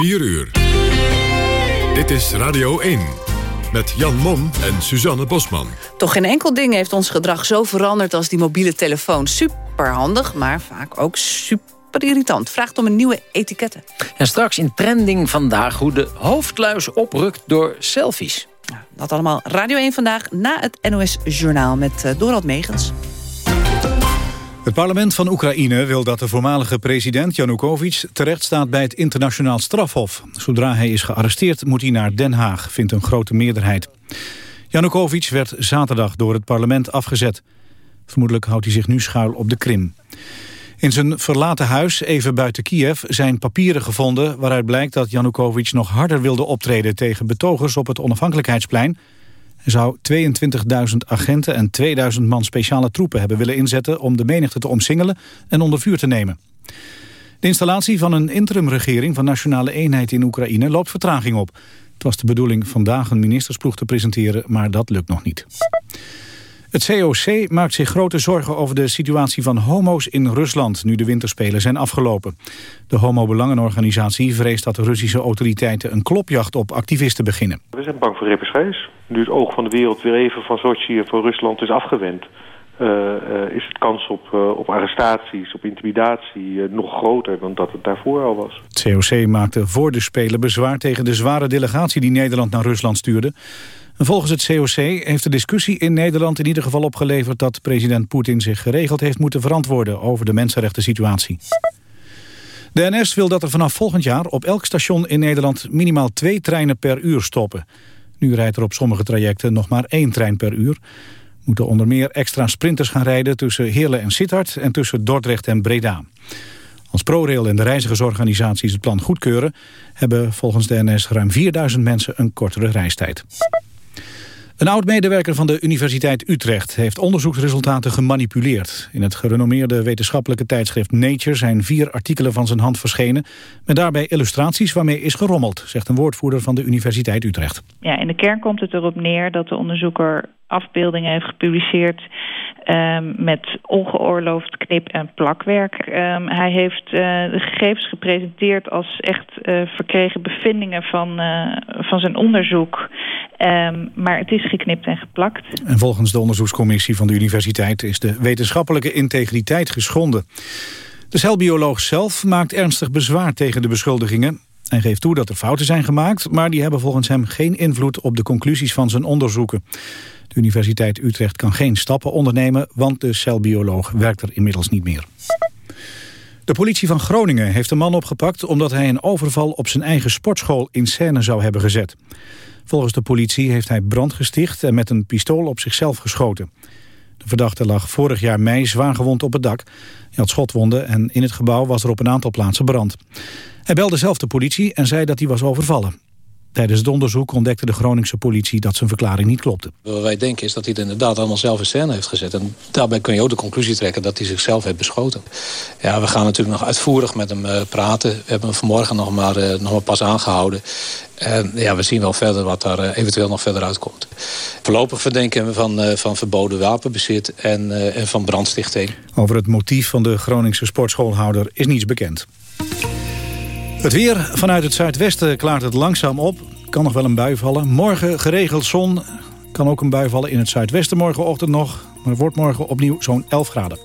4 uur. Dit is Radio 1 met Jan Mom en Suzanne Bosman. Toch geen enkel ding heeft ons gedrag zo veranderd als die mobiele telefoon. Super handig, maar vaak ook super irritant. Vraagt om een nieuwe etiketten. En straks in trending vandaag hoe de hoofdluis oprukt door selfies. Dat allemaal Radio 1 vandaag na het NOS Journaal met uh, Dorald Megens. Het parlement van Oekraïne wil dat de voormalige president Janukovic terecht staat bij het internationaal strafhof. Zodra hij is gearresteerd moet hij naar Den Haag, vindt een grote meerderheid. Janukovic werd zaterdag door het parlement afgezet. Vermoedelijk houdt hij zich nu schuil op de Krim. In zijn verlaten huis, even buiten Kiev, zijn papieren gevonden... waaruit blijkt dat Janukovic nog harder wilde optreden... tegen betogers op het onafhankelijkheidsplein... Zou 22.000 agenten en 2000 man speciale troepen hebben willen inzetten... om de menigte te omsingelen en onder vuur te nemen. De installatie van een interimregering van nationale eenheid in Oekraïne loopt vertraging op. Het was de bedoeling vandaag een ministersploeg te presenteren, maar dat lukt nog niet. Het COC maakt zich grote zorgen over de situatie van homo's in Rusland... nu de winterspelen zijn afgelopen. De homo-belangenorganisatie vreest dat de Russische autoriteiten... een klopjacht op activisten beginnen. We zijn bang voor represailles. Nu het oog van de wereld weer even van Sochi en van Rusland is afgewend... Uh, uh, is het kans op, uh, op arrestaties, op intimidatie nog groter dan dat het daarvoor al was. Het COC maakte voor de Spelen bezwaar tegen de zware delegatie die Nederland naar Rusland stuurde. En volgens het COC heeft de discussie in Nederland in ieder geval opgeleverd dat president Poetin zich geregeld heeft moeten verantwoorden over de mensenrechten situatie. De NS wil dat er vanaf volgend jaar op elk station in Nederland minimaal twee treinen per uur stoppen. Nu rijdt er op sommige trajecten nog maar één trein per uur. Moeten onder meer extra sprinters gaan rijden tussen Heerlen en Sittard en tussen Dordrecht en Breda. Als ProRail en de reizigersorganisaties het plan goedkeuren... hebben volgens de NS ruim 4000 mensen een kortere reistijd. Een oud-medewerker van de Universiteit Utrecht heeft onderzoeksresultaten gemanipuleerd. In het gerenommeerde wetenschappelijke tijdschrift Nature zijn vier artikelen van zijn hand verschenen... met daarbij illustraties waarmee is gerommeld, zegt een woordvoerder van de Universiteit Utrecht. Ja, in de kern komt het erop neer dat de onderzoeker afbeeldingen heeft gepubliceerd um, met ongeoorloofd knip- en plakwerk. Um, hij heeft uh, de gegevens gepresenteerd als echt uh, verkregen bevindingen van, uh, van zijn onderzoek. Um, maar het is geknipt en geplakt. En volgens de onderzoekscommissie van de universiteit is de wetenschappelijke integriteit geschonden. De celbioloog zelf maakt ernstig bezwaar tegen de beschuldigingen. Hij geeft toe dat er fouten zijn gemaakt... maar die hebben volgens hem geen invloed op de conclusies van zijn onderzoeken. De Universiteit Utrecht kan geen stappen ondernemen... want de celbioloog werkt er inmiddels niet meer. De politie van Groningen heeft een man opgepakt... omdat hij een overval op zijn eigen sportschool in scène zou hebben gezet. Volgens de politie heeft hij brand gesticht... en met een pistool op zichzelf geschoten. De verdachte lag vorig jaar mei zwaar gewond op het dak. Hij had schotwonden en in het gebouw was er op een aantal plaatsen brand. Hij belde zelf de politie en zei dat hij was overvallen. Tijdens het onderzoek ontdekte de Groningse politie dat zijn verklaring niet klopte. Wat wij denken is dat hij het inderdaad allemaal zelf in scène heeft gezet. En daarbij kun je ook de conclusie trekken dat hij zichzelf heeft beschoten. Ja, we gaan natuurlijk nog uitvoerig met hem uh, praten. We hebben hem vanmorgen nog maar, uh, nog maar pas aangehouden. En ja, we zien wel verder wat daar uh, eventueel nog verder uitkomt. Voorlopig verdenken we van, van verboden wapenbezit en, en van brandstichting. Over het motief van de Groningse sportschoolhouder is niets bekend. Het weer vanuit het zuidwesten klaart het langzaam op. Kan nog wel een bui vallen. Morgen geregeld zon. Kan ook een bui vallen in het zuidwesten morgenochtend nog. Maar het wordt morgen opnieuw zo'n 11 graden.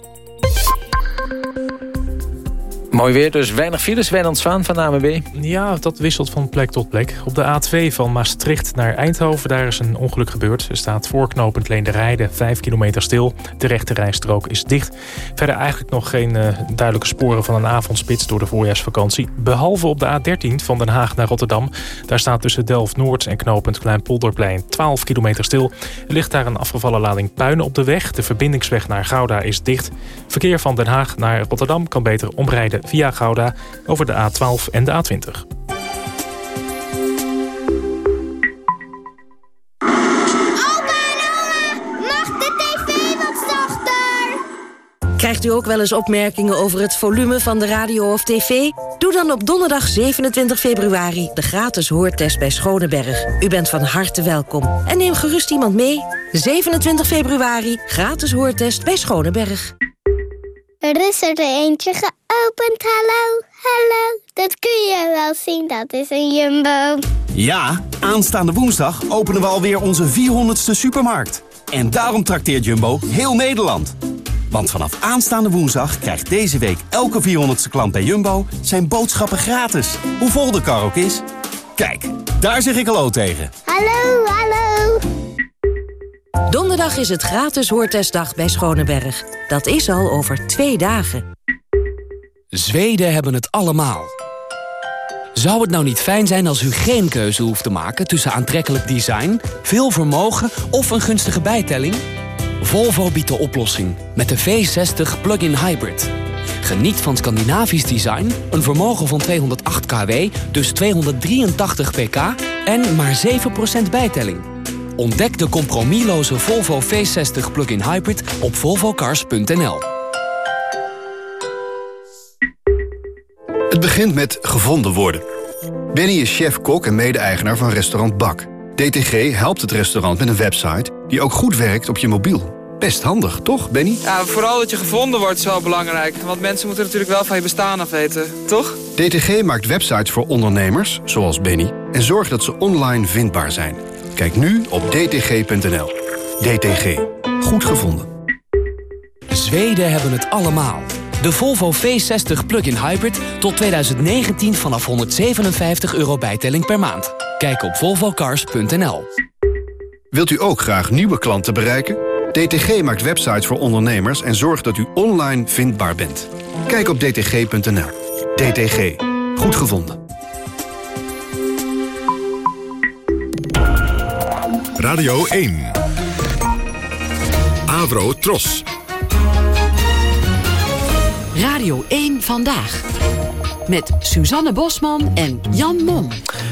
Mooi weer, dus weinig files. Wijnand Zwaan van de AMB. Ja, dat wisselt van plek tot plek. Op de A2 van Maastricht naar Eindhoven, daar is een ongeluk gebeurd. Er staat voorknopend Rijden 5 kilometer stil. De rechte rijstrook is dicht. Verder eigenlijk nog geen uh, duidelijke sporen van een avondspits door de voorjaarsvakantie. Behalve op de A13 van Den Haag naar Rotterdam. Daar staat tussen Delft-Noord en knooppunt Kleinpolderplein 12 kilometer stil. Er ligt daar een afgevallen lading puinen op de weg. De verbindingsweg naar Gouda is dicht. Verkeer van Den Haag naar Rotterdam kan beter omrijden via Gouda over de A12 en de A20. Krijgt u ook wel eens opmerkingen over het volume van de radio of tv? Doe dan op donderdag 27 februari de gratis hoortest bij Schoneberg. U bent van harte welkom. En neem gerust iemand mee. 27 februari, gratis hoortest bij Schoneberg. Er is er eentje geopend, hallo, hallo. Dat kun je wel zien, dat is een jumbo. Ja, aanstaande woensdag openen we alweer onze 400ste supermarkt. En daarom trakteert Jumbo heel Nederland. Want vanaf aanstaande woensdag krijgt deze week elke 400ste klant bij Jumbo... zijn boodschappen gratis, hoe vol de kar ook is. Kijk, daar zeg ik hallo tegen. Hallo, hallo. Donderdag is het gratis hoortestdag bij Schoneberg. Dat is al over twee dagen. Zweden hebben het allemaal. Zou het nou niet fijn zijn als u geen keuze hoeft te maken... tussen aantrekkelijk design, veel vermogen of een gunstige bijtelling? Volvo biedt de oplossing met de V60 Plug-in Hybrid. Geniet van Scandinavisch design, een vermogen van 208 kW, dus 283 pk... en maar 7% bijtelling. Ontdek de compromisloze Volvo V60 Plug-in Hybrid op volvocars.nl. Het begint met gevonden worden. Benny is chef-kok en mede-eigenaar van restaurant Bak. DTG helpt het restaurant met een website die ook goed werkt op je mobiel. Best handig, toch, Benny? Ja, vooral dat je gevonden wordt is wel belangrijk. Want mensen moeten natuurlijk wel van je bestaan af weten, toch? DTG maakt websites voor ondernemers, zoals Benny... en zorgt dat ze online vindbaar zijn. Kijk nu op dtg.nl. DTG. Goed gevonden. Zweden hebben het allemaal. De Volvo V60 Plug-in Hybrid tot 2019 vanaf 157 euro bijtelling per maand. Kijk op volvocars.nl. Wilt u ook graag nieuwe klanten bereiken? DTG maakt websites voor ondernemers en zorgt dat u online vindbaar bent. Kijk op dtg.nl. DTG. Goed gevonden. Radio 1. Avro Tros. Radio 1 Vandaag. Met Suzanne Bosman en Jan Mom.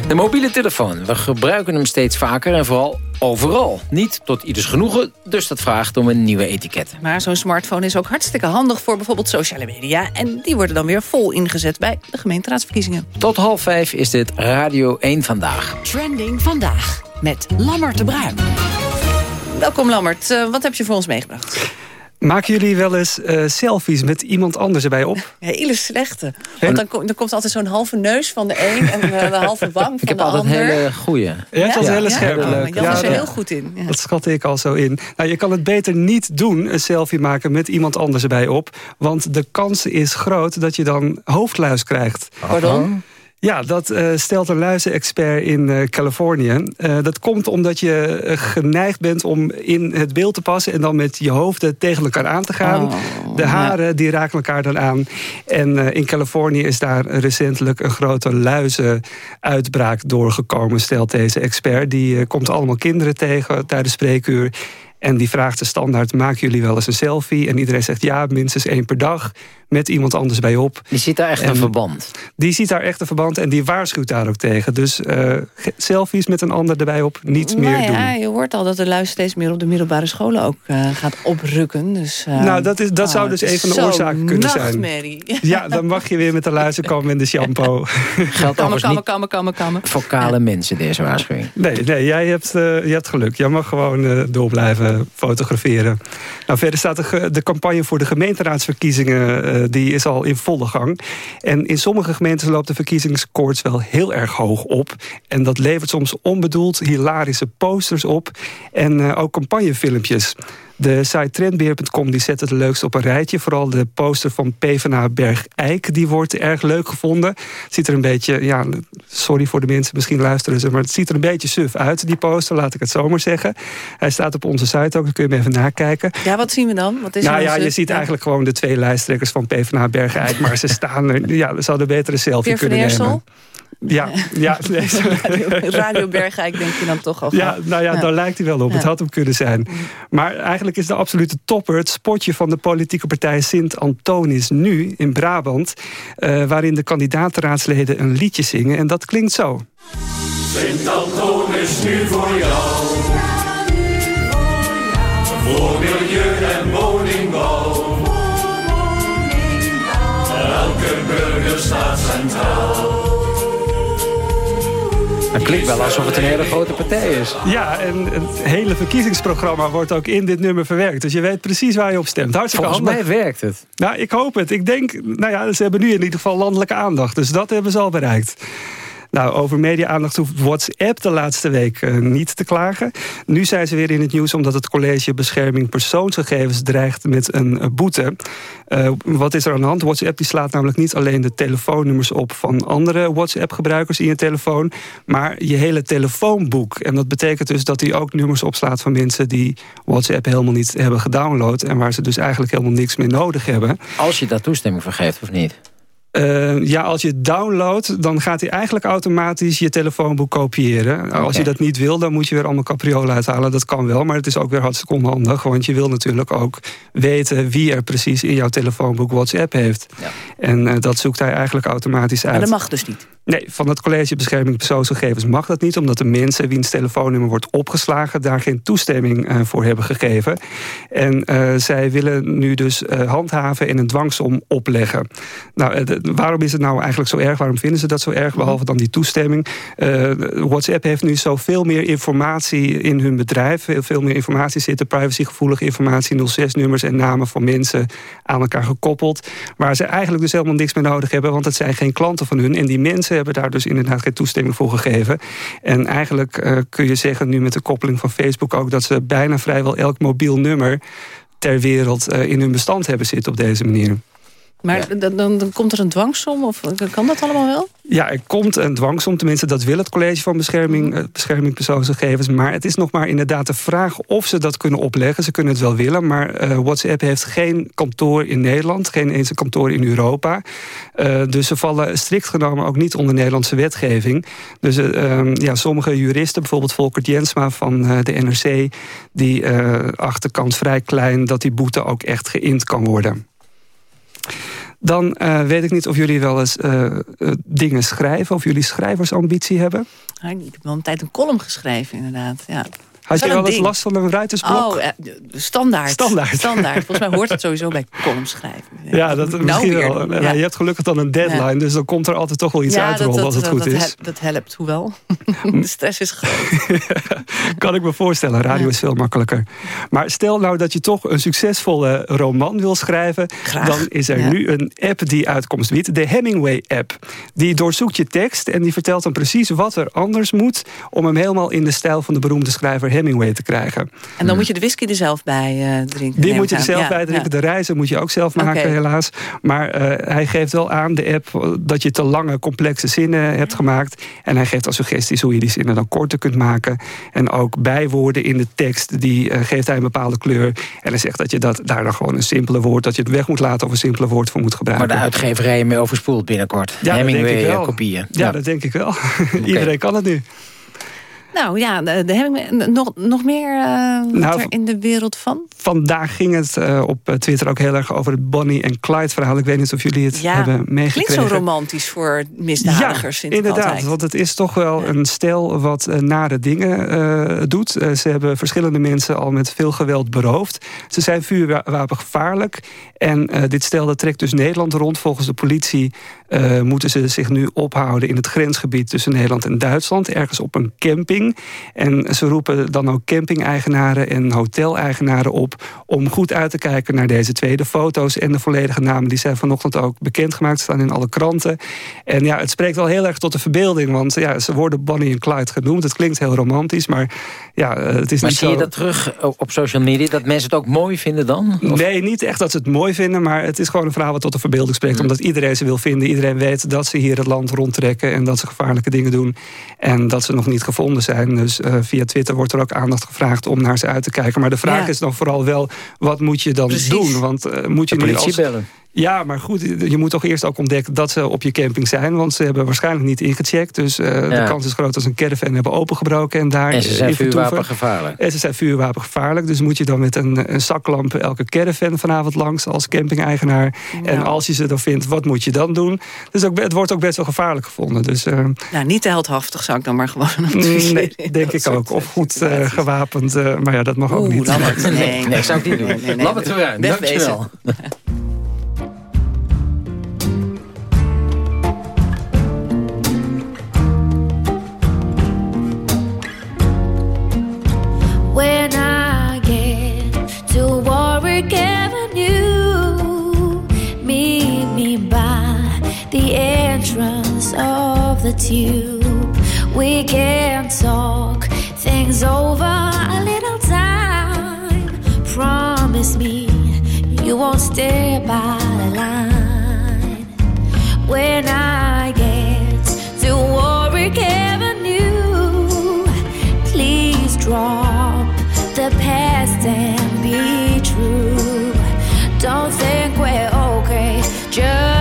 De mobiele telefoon. We gebruiken hem steeds vaker en vooral overal. Niet tot ieders genoegen, dus dat vraagt om een nieuwe etiket. Maar zo'n smartphone is ook hartstikke handig voor bijvoorbeeld sociale media. En die worden dan weer vol ingezet bij de gemeenteraadsverkiezingen. Tot half vijf is dit Radio 1 Vandaag. Trending Vandaag. Met Lammert de Bruin. Welkom Lammert, uh, wat heb je voor ons meegebracht? Maken jullie wel eens uh, selfies met iemand anders erbij op? Hele slechte. Want dan, kom, dan komt altijd zo'n halve neus van de een en uh, de halve wang van ik heb de altijd ander. een hele goeie. Ja, je hebt altijd hele scherpe. Ja. Jan is er heel goed in. Ja. Dat schat ik al zo in. Nou, je kan het beter niet doen, een selfie maken met iemand anders erbij op. Want de kans is groot dat je dan hoofdluis krijgt. Pardon? Ja, dat uh, stelt een luizenexpert in uh, Californië. Uh, dat komt omdat je geneigd bent om in het beeld te passen... en dan met je hoofden tegen elkaar aan te gaan. Oh, de haren die raken elkaar dan aan. En in Californië is daar recentelijk een grote luizenuitbraak doorgekomen... stelt deze expert. Die komt allemaal kinderen tegen tijdens spreekuur... En die vraagt de standaard, maken jullie wel eens een selfie? En iedereen zegt ja, minstens één per dag. Met iemand anders bij op. Die ziet daar echt en een verband. Die ziet daar echt een verband en die waarschuwt daar ook tegen. Dus uh, selfies met een ander erbij op, niet nou meer ja, doen. Je hoort al dat de luister steeds meer op de middelbare scholen ook uh, gaat oprukken. Dus, uh, nou, dat, is, dat oh, zou dus een van de oorzaken kunnen zijn. Ja, dan mag je weer met de luister komen in de shampoo. Geldt kammen, kammen, kammen, kammen, kammen. Voor kale mensen deze waarschuwing. Nee, nee jij, hebt, je hebt geluk. Jij mag gewoon door blijven fotograferen. Nou, verder staat de, de campagne voor de gemeenteraadsverkiezingen... die is al in volle gang. En in sommige gemeentes loopt de verkiezingskoorts wel heel erg hoog op. En dat levert soms onbedoeld hilarische posters op. En uh, ook campagnefilmpjes. De site trendbeer.com die zet het leukst op een rijtje. Vooral de poster van PvdA Berg Eik. Die wordt erg leuk gevonden. Ziet er een beetje, ja, sorry voor de mensen, misschien luisteren ze... maar het ziet er een beetje suf uit, die poster, laat ik het zomaar zeggen. Hij staat op onze site ook, dan kun je hem even nakijken. Ja, wat zien we dan? Wat is nou ja, suf? je ziet eigenlijk gewoon de twee lijsttrekkers van PvdA Berg Eik. maar ze staan er, ja, ze zouden beter een selfie Peer kunnen nemen. Ja, ja. Nee. Radio, Radio Bergijk denk je dan toch al Ja, nou ja, ja. daar lijkt hij wel op. Ja. Het had hem kunnen zijn. Maar eigenlijk is de absolute topper het spotje van de politieke partij Sint-Antonis nu in Brabant. Uh, waarin de kandidatenraadsleden een liedje zingen. En dat klinkt zo. Sint-Antonis nu voor jou. Voor milieu en woningbouw. Elke burger staat centraal. Klinkt wel alsof het een hele grote partij is. Ja, en het hele verkiezingsprogramma wordt ook in dit nummer verwerkt. Dus je weet precies waar je op stemt. Hartstikke Volgens handig. mij werkt het. Nou, ik hoop het. Ik denk, nou ja, ze hebben nu in ieder geval landelijke aandacht. Dus dat hebben ze al bereikt. Nou, over media-aandacht hoeft WhatsApp de laatste week uh, niet te klagen. Nu zijn ze weer in het nieuws omdat het College Bescherming Persoonsgegevens dreigt met een uh, boete. Uh, wat is er aan de hand? WhatsApp die slaat namelijk niet alleen de telefoonnummers op van andere WhatsApp-gebruikers in je telefoon, maar je hele telefoonboek. En dat betekent dus dat hij ook nummers opslaat van mensen die WhatsApp helemaal niet hebben gedownload en waar ze dus eigenlijk helemaal niks meer nodig hebben. Als je daar toestemming voor geeft of niet? Uh, ja, als je het downloadt, dan gaat hij eigenlijk automatisch je telefoonboek kopiëren. Okay. Als je dat niet wil, dan moet je weer allemaal capriolen uithalen. Dat kan wel, maar het is ook weer hartstikke onhandig. Want je wil natuurlijk ook weten wie er precies in jouw telefoonboek WhatsApp heeft. Ja. En uh, dat zoekt hij eigenlijk automatisch uit. Maar dat mag dus niet? Nee, van het College Bescherming Persoonsgegevens mag dat niet... omdat de mensen wiens telefoonnummer wordt opgeslagen... daar geen toestemming uh, voor hebben gegeven. En uh, zij willen nu dus uh, handhaven en een dwangsom opleggen. Nou, waarom is het nou eigenlijk zo erg? Waarom vinden ze dat zo erg? Behalve dan die toestemming. WhatsApp heeft nu zoveel meer informatie in hun bedrijf. Veel, veel meer informatie zitten, privacygevoelige informatie... 06-nummers en namen van mensen aan elkaar gekoppeld... waar ze eigenlijk dus helemaal niks meer nodig hebben... want het zijn geen klanten van hun. En die mensen hebben daar dus inderdaad geen toestemming voor gegeven. En eigenlijk uh, kun je zeggen nu met de koppeling van Facebook ook... dat ze bijna vrijwel elk mobiel nummer ter wereld uh, in hun bestand hebben zitten op deze manier. Maar ja. dan, dan, komt er een dwangsom? Of kan dat allemaal wel? Ja, er komt een dwangsom. Tenminste, dat wil het College van Bescherming, uh, Bescherming Persoonsgegevens. Maar het is nog maar inderdaad de vraag of ze dat kunnen opleggen. Ze kunnen het wel willen, maar uh, WhatsApp heeft geen kantoor in Nederland. Geen eens een kantoor in Europa. Uh, dus ze vallen strikt genomen ook niet onder Nederlandse wetgeving. Dus ja, sommige juristen, bijvoorbeeld Volker Jensma van de NRC... die acht de kans vrij klein dat die boete ook echt geïnd kan worden. Dan uh, weet ik niet of jullie wel eens uh, uh, dingen schrijven... of jullie schrijversambitie hebben. Ik heb wel een tijd een column geschreven, inderdaad. Ja. Had je wel eens last van een ruitersblok? Oh, standaard. Standaard. standaard. Volgens mij hoort het sowieso bij column schrijven. Ja, dat nou misschien weer. wel. Ja. Je hebt gelukkig dan een deadline, ja. dus dan komt er altijd toch wel iets ja, uitrollen dat, als het goed dat, is. Dat helpt, hoewel. De stress is groot. kan ik me voorstellen. Radio is veel makkelijker. Maar stel nou dat je toch een succesvolle roman wil schrijven... Graag. dan is er nu een app die uitkomst biedt. De Hemingway-app. Die doorzoekt je tekst en die vertelt dan precies wat er anders moet... om hem helemaal in de stijl van de beroemde schrijver Hemingway te krijgen. En dan moet je de whisky er zelf bij uh, drinken? Die moet je er zelf ja, bij drinken. Ja. De reizen moet je ook zelf maken, okay. helaas. Maar uh, hij geeft wel aan, de app, dat je te lange, complexe zinnen hebt gemaakt. En hij geeft al suggesties hoe je die zinnen dan korter kunt maken. En ook bijwoorden in de tekst, die uh, geeft hij een bepaalde kleur. En hij zegt dat je dat, daar dan gewoon een simpele woord... dat je het weg moet laten of een simpele woord voor moet gebruiken. Maar de uitgeverij mee overspoelt binnenkort. Ja, Hemingway-kopieën. Ja, ja, dat denk ik wel. Okay. Iedereen kan het nu. Nou ja, de, de Hemingway, nog, nog meer uh, nou, er in de wereld van? Vandaag ging het uh, op Twitter ook heel erg over het Bonnie en Clyde verhaal. Ik weet niet of jullie het ja, hebben meegekregen. Klinkt zo romantisch voor misdadigers. Ja, inderdaad. Altijd. Want het is toch wel ja. een stel wat uh, nare dingen doet. ze hebben verschillende mensen al met veel geweld beroofd. Ze zijn vuurwapengevaarlijk. En dit stel dat trekt dus Nederland rond. Volgens de politie moeten ze zich nu ophouden in het grensgebied tussen Nederland en Duitsland. Ergens op een camping. En ze roepen dan ook camping-eigenaren en hoteleigenaren op... om goed uit te kijken naar deze tweede foto's en de volledige namen. Die zijn vanochtend ook bekendgemaakt, staan in alle kranten. En ja, het spreekt wel heel erg tot de verbeelding... want ja, ze worden Bonnie en Clyde genoemd. Het klinkt heel romantisch, maar ja, het is maar niet zie zo... je dat terug op social media, dat mensen het ook mooi vinden dan? Of? Nee, niet echt dat ze het mooi vinden... maar het is gewoon een verhaal wat tot de verbeelding spreekt... omdat iedereen ze wil vinden. Iedereen weet dat ze hier het land rondtrekken... en dat ze gevaarlijke dingen doen. En dat ze nog niet gevonden zijn. Dus uh, via Twitter wordt er ook aandacht gevraagd om naar ze uit te kijken. Maar de vraag ja. is dan vooral wel, wat moet je dan Precies. doen? Want uh, moet je de nu politie als... bellen. Ja, maar goed, je moet toch eerst ook ontdekken dat ze op je camping zijn. Want ze hebben waarschijnlijk niet ingecheckt. Dus uh, ja. de kans is groot dat ze een caravan hebben opengebroken. En, daar en ze zijn vuurwapengevaarlijk. En ze zijn vuurwapengevaarlijk. Dus moet je dan met een, een zaklamp elke caravan vanavond langs als camping-eigenaar. Ja. En als je ze dan vindt, wat moet je dan doen? Dus ook, het wordt ook best wel gevaarlijk gevonden. Dus, uh, nou, niet te heldhaftig zou ik dan maar gewoon Nee, denk ik ook. Of goed uh, gewapend. maar ja, dat mag ook Oeh, niet. Nee. nee, nee, zou ik niet doen. Nee, nee, nee. Laat het entrance of the tube. We can talk things over a little time. Promise me you won't stay by the line when I get to Warwick Avenue. Please drop the past and be true. Don't think we're okay just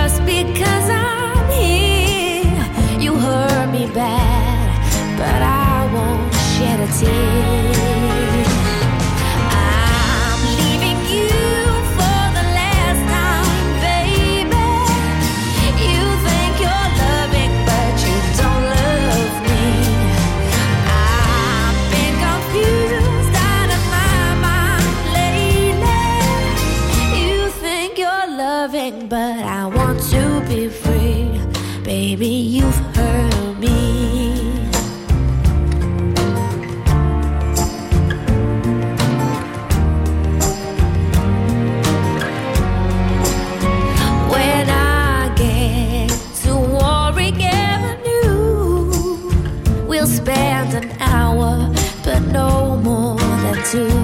than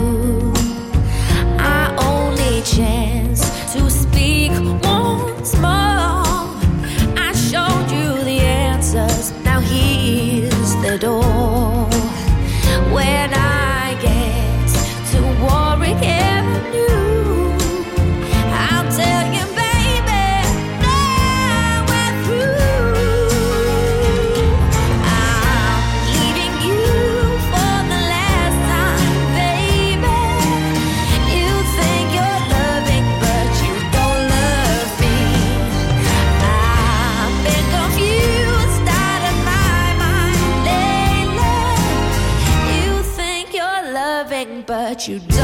loving, but you don't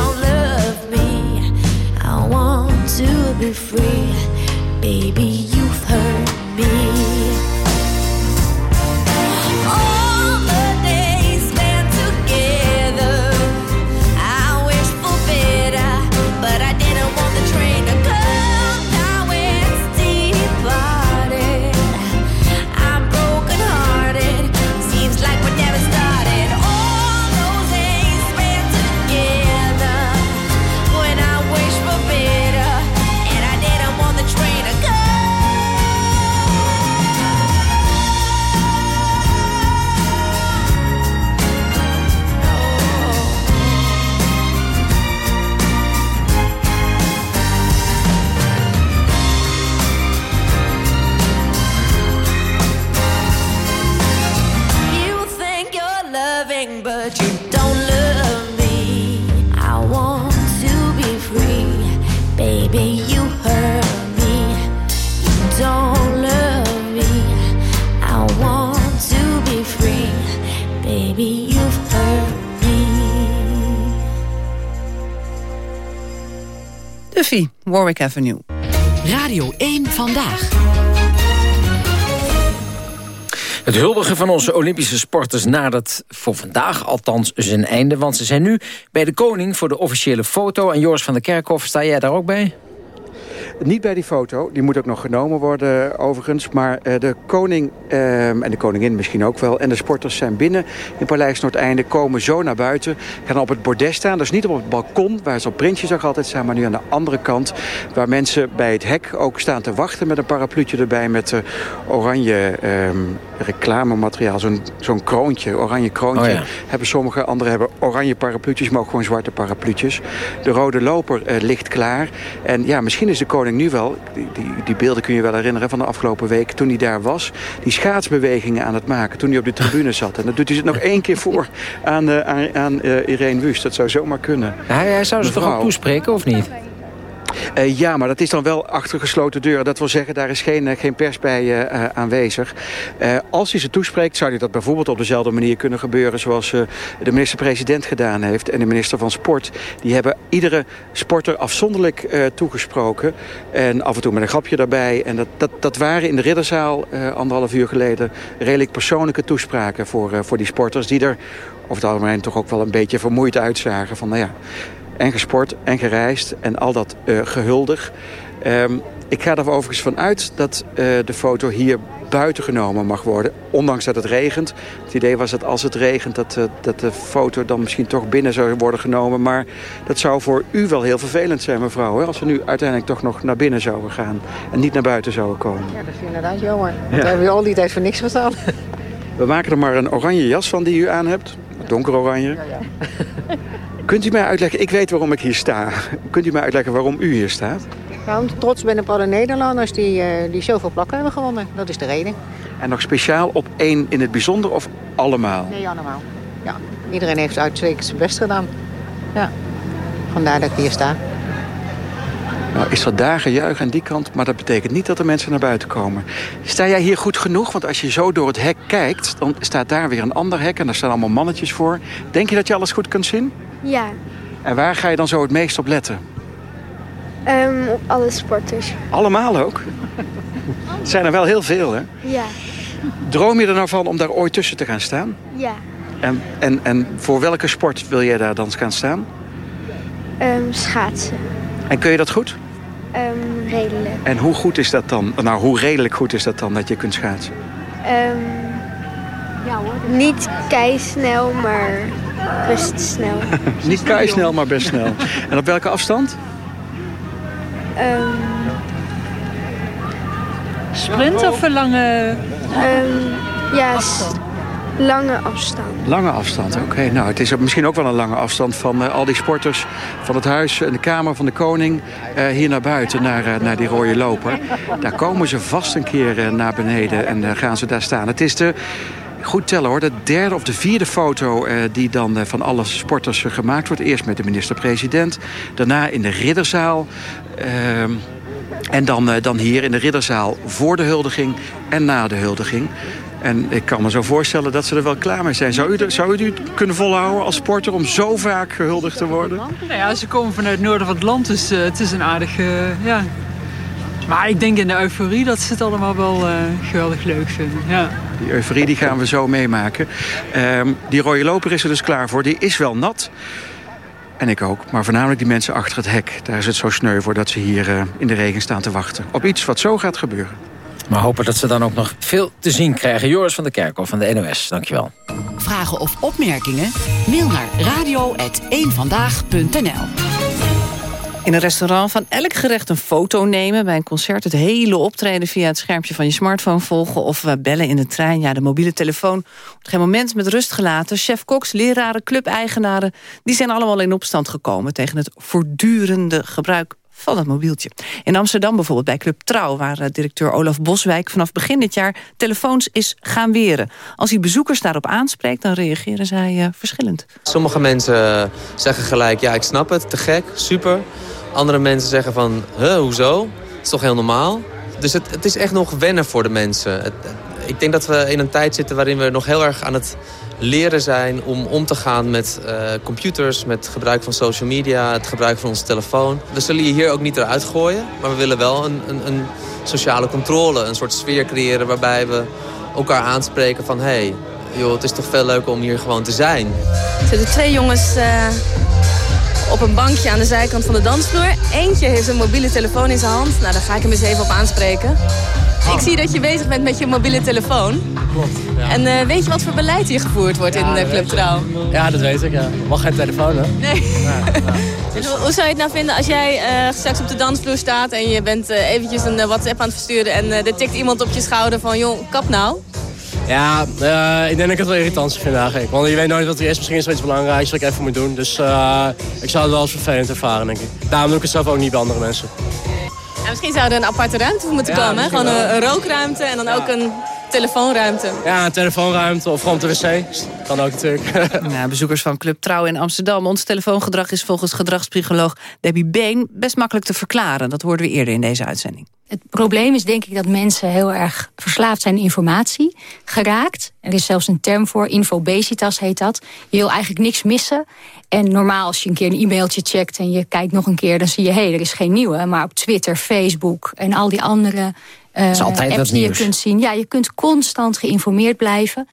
Warwick Avenue. Radio 1 Vandaag. Het huldigen van onze Olympische sporters nadert voor vandaag althans zijn einde. Want ze zijn nu bij de koning voor de officiële foto. En Joris van der Kerkhof, sta jij daar ook bij? Niet bij die foto, die moet ook nog genomen worden overigens. Maar eh, de koning ehm, en de koningin misschien ook wel... en de sporters zijn binnen in Paleis Noordeinde... komen zo naar buiten, gaan op het bordes staan. Dus niet op het balkon, waar ze op printjes ook altijd staan... maar nu aan de andere kant, waar mensen bij het hek ook staan te wachten... met een parapluutje erbij met eh, oranje ehm, reclamemateriaal. Zo'n zo'n kroontje, oranje kroontje. Oh ja. Hebben sommige, anderen hebben oranje parapluutjes... maar ook gewoon zwarte parapluutjes. De rode loper eh, ligt klaar. En ja, misschien is de koning nu wel... Die, die, die beelden kun je wel herinneren van de afgelopen week... toen hij daar was, die schaatsbewegingen aan het maken... toen hij op de tribune zat. En dan doet hij het nog één keer voor aan, eh, aan, aan eh, Irene Wust. Dat zou zomaar kunnen. Hij, hij zou ze toch ook toespreken, of niet? Eh, ja, maar dat is dan wel achter gesloten deuren. Dat wil zeggen, daar is geen, eh, geen pers bij eh, aanwezig. Als hij ze toespreekt, zou hij dat bijvoorbeeld op dezelfde manier kunnen gebeuren... zoals de minister-president gedaan heeft en de minister van Sport. Die hebben iedere sporter afzonderlijk toegesproken. En af en toe met een grapje daarbij. En dat, dat, dat waren in de ridderzaal anderhalf uur geleden... redelijk persoonlijke toespraken voor, voor die sporters... die er over het algemeen toch ook wel een beetje vermoeid uitzagen. Van nou ja, en gesport en gereisd en al dat eh, gehuldig. Ehm, ik ga er overigens van uit dat eh, de foto hier buiten genomen mag worden. Ondanks dat het regent. Het idee was dat als het regent dat, eh, dat de foto dan misschien toch binnen zou worden genomen. Maar dat zou voor u wel heel vervelend zijn mevrouw. Hè? Als we nu uiteindelijk toch nog naar binnen zouden gaan. En niet naar buiten zouden komen. Ja, dat is inderdaad jammer. Ja. We hebben al die tijd voor niks gestaan. We maken er maar een oranje jas van die u aan hebt. Donkeroranje. Kunt u mij uitleggen, ik weet waarom ik hier sta. Kunt u mij uitleggen waarom u hier staat? Ik trots ben op alle Nederlanders die, eh, die zoveel plakken hebben gewonnen. Dat is de reden. En nog speciaal op één in het bijzonder of allemaal? Nee, allemaal. Ja, iedereen heeft uitstekend zijn best gedaan. Ja, vandaar dat ik hier sta. Nou, is er daar gejuich aan die kant, maar dat betekent niet dat er mensen naar buiten komen. Sta jij hier goed genoeg? Want als je zo door het hek kijkt, dan staat daar weer een ander hek en daar staan allemaal mannetjes voor. Denk je dat je alles goed kunt zien? Ja, En waar ga je dan zo het meest op letten? ehm, op alle sporters. Allemaal ook? Het zijn er wel heel veel, hè? Ja, Droom je er nou van om daar ooit tussen te gaan staan? ja. En, en, en voor welke sport wil jij daar dan gaan staan? Ehm, schaatsen. En kun je dat goed? Ehm, redelijk. En hoe goed is dat dan? Nou, hoe redelijk goed is dat dan dat je kunt schaatsen? Ehm, Niet keisnel, maar best snel. Niet kei snel, maar best snel. En op welke afstand? Ehm, Sprint of een lange... ehm, ja, lange afstand. Lange afstand, oké. Nou, het is ook misschien ook wel een lange afstand van eh, al die sporters van het huis en de kamer van de koning eh, hier naar buiten, naar, eh, naar die rode loper. Daar komen ze vast een keer eh, naar beneden en eh, gaan ze daar staan. Het is de, goed tellen hoor, de derde of de vierde foto eh, die dan eh, van alle sporters eh, gemaakt wordt. Eerst met de minister-president, daarna in de ridderzaal. ehm, en dan, dan hier in de ridderzaal voor de huldiging en na de huldiging. En ik kan me zo voorstellen dat ze er wel klaar mee zijn. Zou u, zou u het kunnen volhouden als sporter om zo vaak gehuldigd te worden? Nou ja, ze komen vanuit het noorden van het land, dus het is een aardig... eh, ja. Maar ik denk in de euforie dat ze het allemaal wel eh, geweldig leuk vinden. Ja. Die euforie die gaan we zo meemaken. Ehm, die rode loper is er dus klaar voor. Die is wel nat. En ik ook. Maar voornamelijk die mensen achter het hek. Daar is het zo sneu voor dat ze hier eh, in de regen staan te wachten. Op iets wat zo gaat gebeuren. Maar hopen dat ze dan ook nog veel te zien krijgen. Joris van der Kerkhoff van de NOS, dankjewel. Vragen of opmerkingen? Mail naar radio.1vandaag.nl In een restaurant van elk gerecht een foto nemen. Bij een concert het hele optreden via het schermpje van je smartphone volgen. Of bellen in de trein. Ja, de mobiele telefoon wordt geen moment met rust gelaten. Chef Cox, leraren, clubeigenaren. Die zijn allemaal in opstand gekomen tegen het voortdurende gebruik van het mobieltje. In Amsterdam bijvoorbeeld bij Club Trouw... waar eh, directeur Olaf Boswijk vanaf begin dit jaar telefoons is gaan weren. Als hij bezoekers daarop aanspreekt, dan reageren zij eh, verschillend. Sommige mensen zeggen gelijk, ja, ik snap het, te gek, super. Andere mensen zeggen van, huh, hoezo? Dat is toch heel normaal? Dus het, het is echt nog wennen voor de mensen. Het- ik denk dat we in een tijd zitten waarin we nog heel erg aan het leren zijn... om om te gaan met eh, computers, met gebruik van social media... het gebruik van onze telefoon. We zullen je hier ook niet eruit gooien... maar we willen wel een, een, een sociale controle, een soort sfeer creëren... waarbij we elkaar aanspreken van... hé, hey, joh, het is toch veel leuker om hier gewoon te zijn. Er zitten twee jongens eh, op een bankje aan de zijkant van de dansvloer. Eentje heeft een mobiele telefoon in zijn hand. Nou, daar ga ik hem eens even op aanspreken. Ik zie dat je bezig bent met je mobiele telefoon. Klopt. Ja. En eh, weet je wat voor beleid hier gevoerd wordt in Ja, de Club. Trouw? Ja, dat weet ik. Ja. Mag geen telefoon, hè? Nee. Dus hoe, zou je het nou vinden als jij eh, straks op de dansvloer staat... en je bent eh, eventjes een eh, WhatsApp aan het versturen... en eh, er tikt iemand op je schouder van, joh, kap nou. Ja, eh, ik denk dat ik het wel irritant vinden eigenlijk. Want je weet nooit wat er is. Misschien is er iets belangrijks wat ik even moet doen. Dus eh, ik zou het wel als vervelend ervaren, denk ik. Daarom doe ik het zelf ook niet bij andere mensen. En misschien zou er een aparte ruimte voor moeten Ja, komen. Gewoon wel. een rookruimte en dan ook een telefoonruimte. Ja, een telefoonruimte of gewoon op de wc. Kan ook natuurlijk. Ja, bezoekers van Club Trouw in Amsterdam. Ons telefoongedrag is volgens gedragspsycholoog Debbie Been... best makkelijk te verklaren. Dat hoorden we eerder in deze uitzending. Het probleem is denk ik dat mensen heel erg verslaafd zijn aan informatie. Geraakt. Er is zelfs een term voor, infobesitas heet dat. Je wil eigenlijk niks missen. En normaal als je een keer een e-mailtje checkt en je kijkt nog een keer... dan zie je, hé, hey, er is geen nieuwe. Maar op Twitter, Facebook en al die andere eh, is altijd apps wat die je nieuws. kunt zien. Ja, je kunt constant geïnformeerd blijven.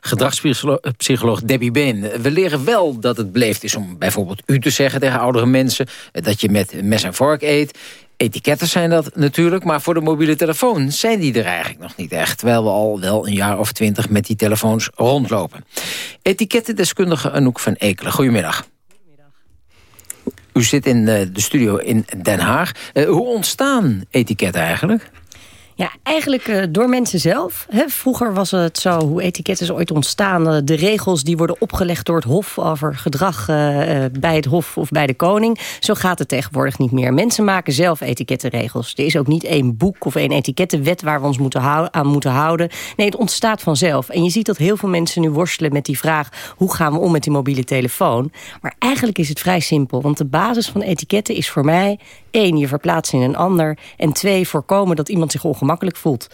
Gedragspsycholoog Debbie Been. We leren wel dat het beleefd is om bijvoorbeeld u te zeggen tegen oudere mensen. eh, Dat je met mes en vork eet. Etiketten zijn dat natuurlijk, maar voor de mobiele telefoon zijn die er eigenlijk nog niet echt. Terwijl we al wel een jaar of twintig met die telefoons rondlopen. Etikettendeskundige Anouk van Ekelen, goedemiddag. U zit in eh, de studio in Den Haag. Eh, hoe ontstaan etiketten eigenlijk? Ja, eigenlijk eh, door mensen zelf. Vroeger was het zo, hoe etiketten is ooit ontstaan. eh, de regels die worden opgelegd door het hof over gedrag eh, bij het hof of bij de koning. Zo gaat het tegenwoordig niet meer. Mensen maken zelf etikettenregels. Er is ook niet één boek of één etikettenwet waar we ons moeten aan moeten houden. Nee, het ontstaat vanzelf. En je ziet dat heel veel mensen nu worstelen met die vraag... hoe gaan we om met die mobiele telefoon? Maar eigenlijk is het vrij simpel. Want de basis van etiketten is voor mij... één, je verplaatst in een ander. En twee, voorkomen dat iemand zich ongemakkelijk voelt.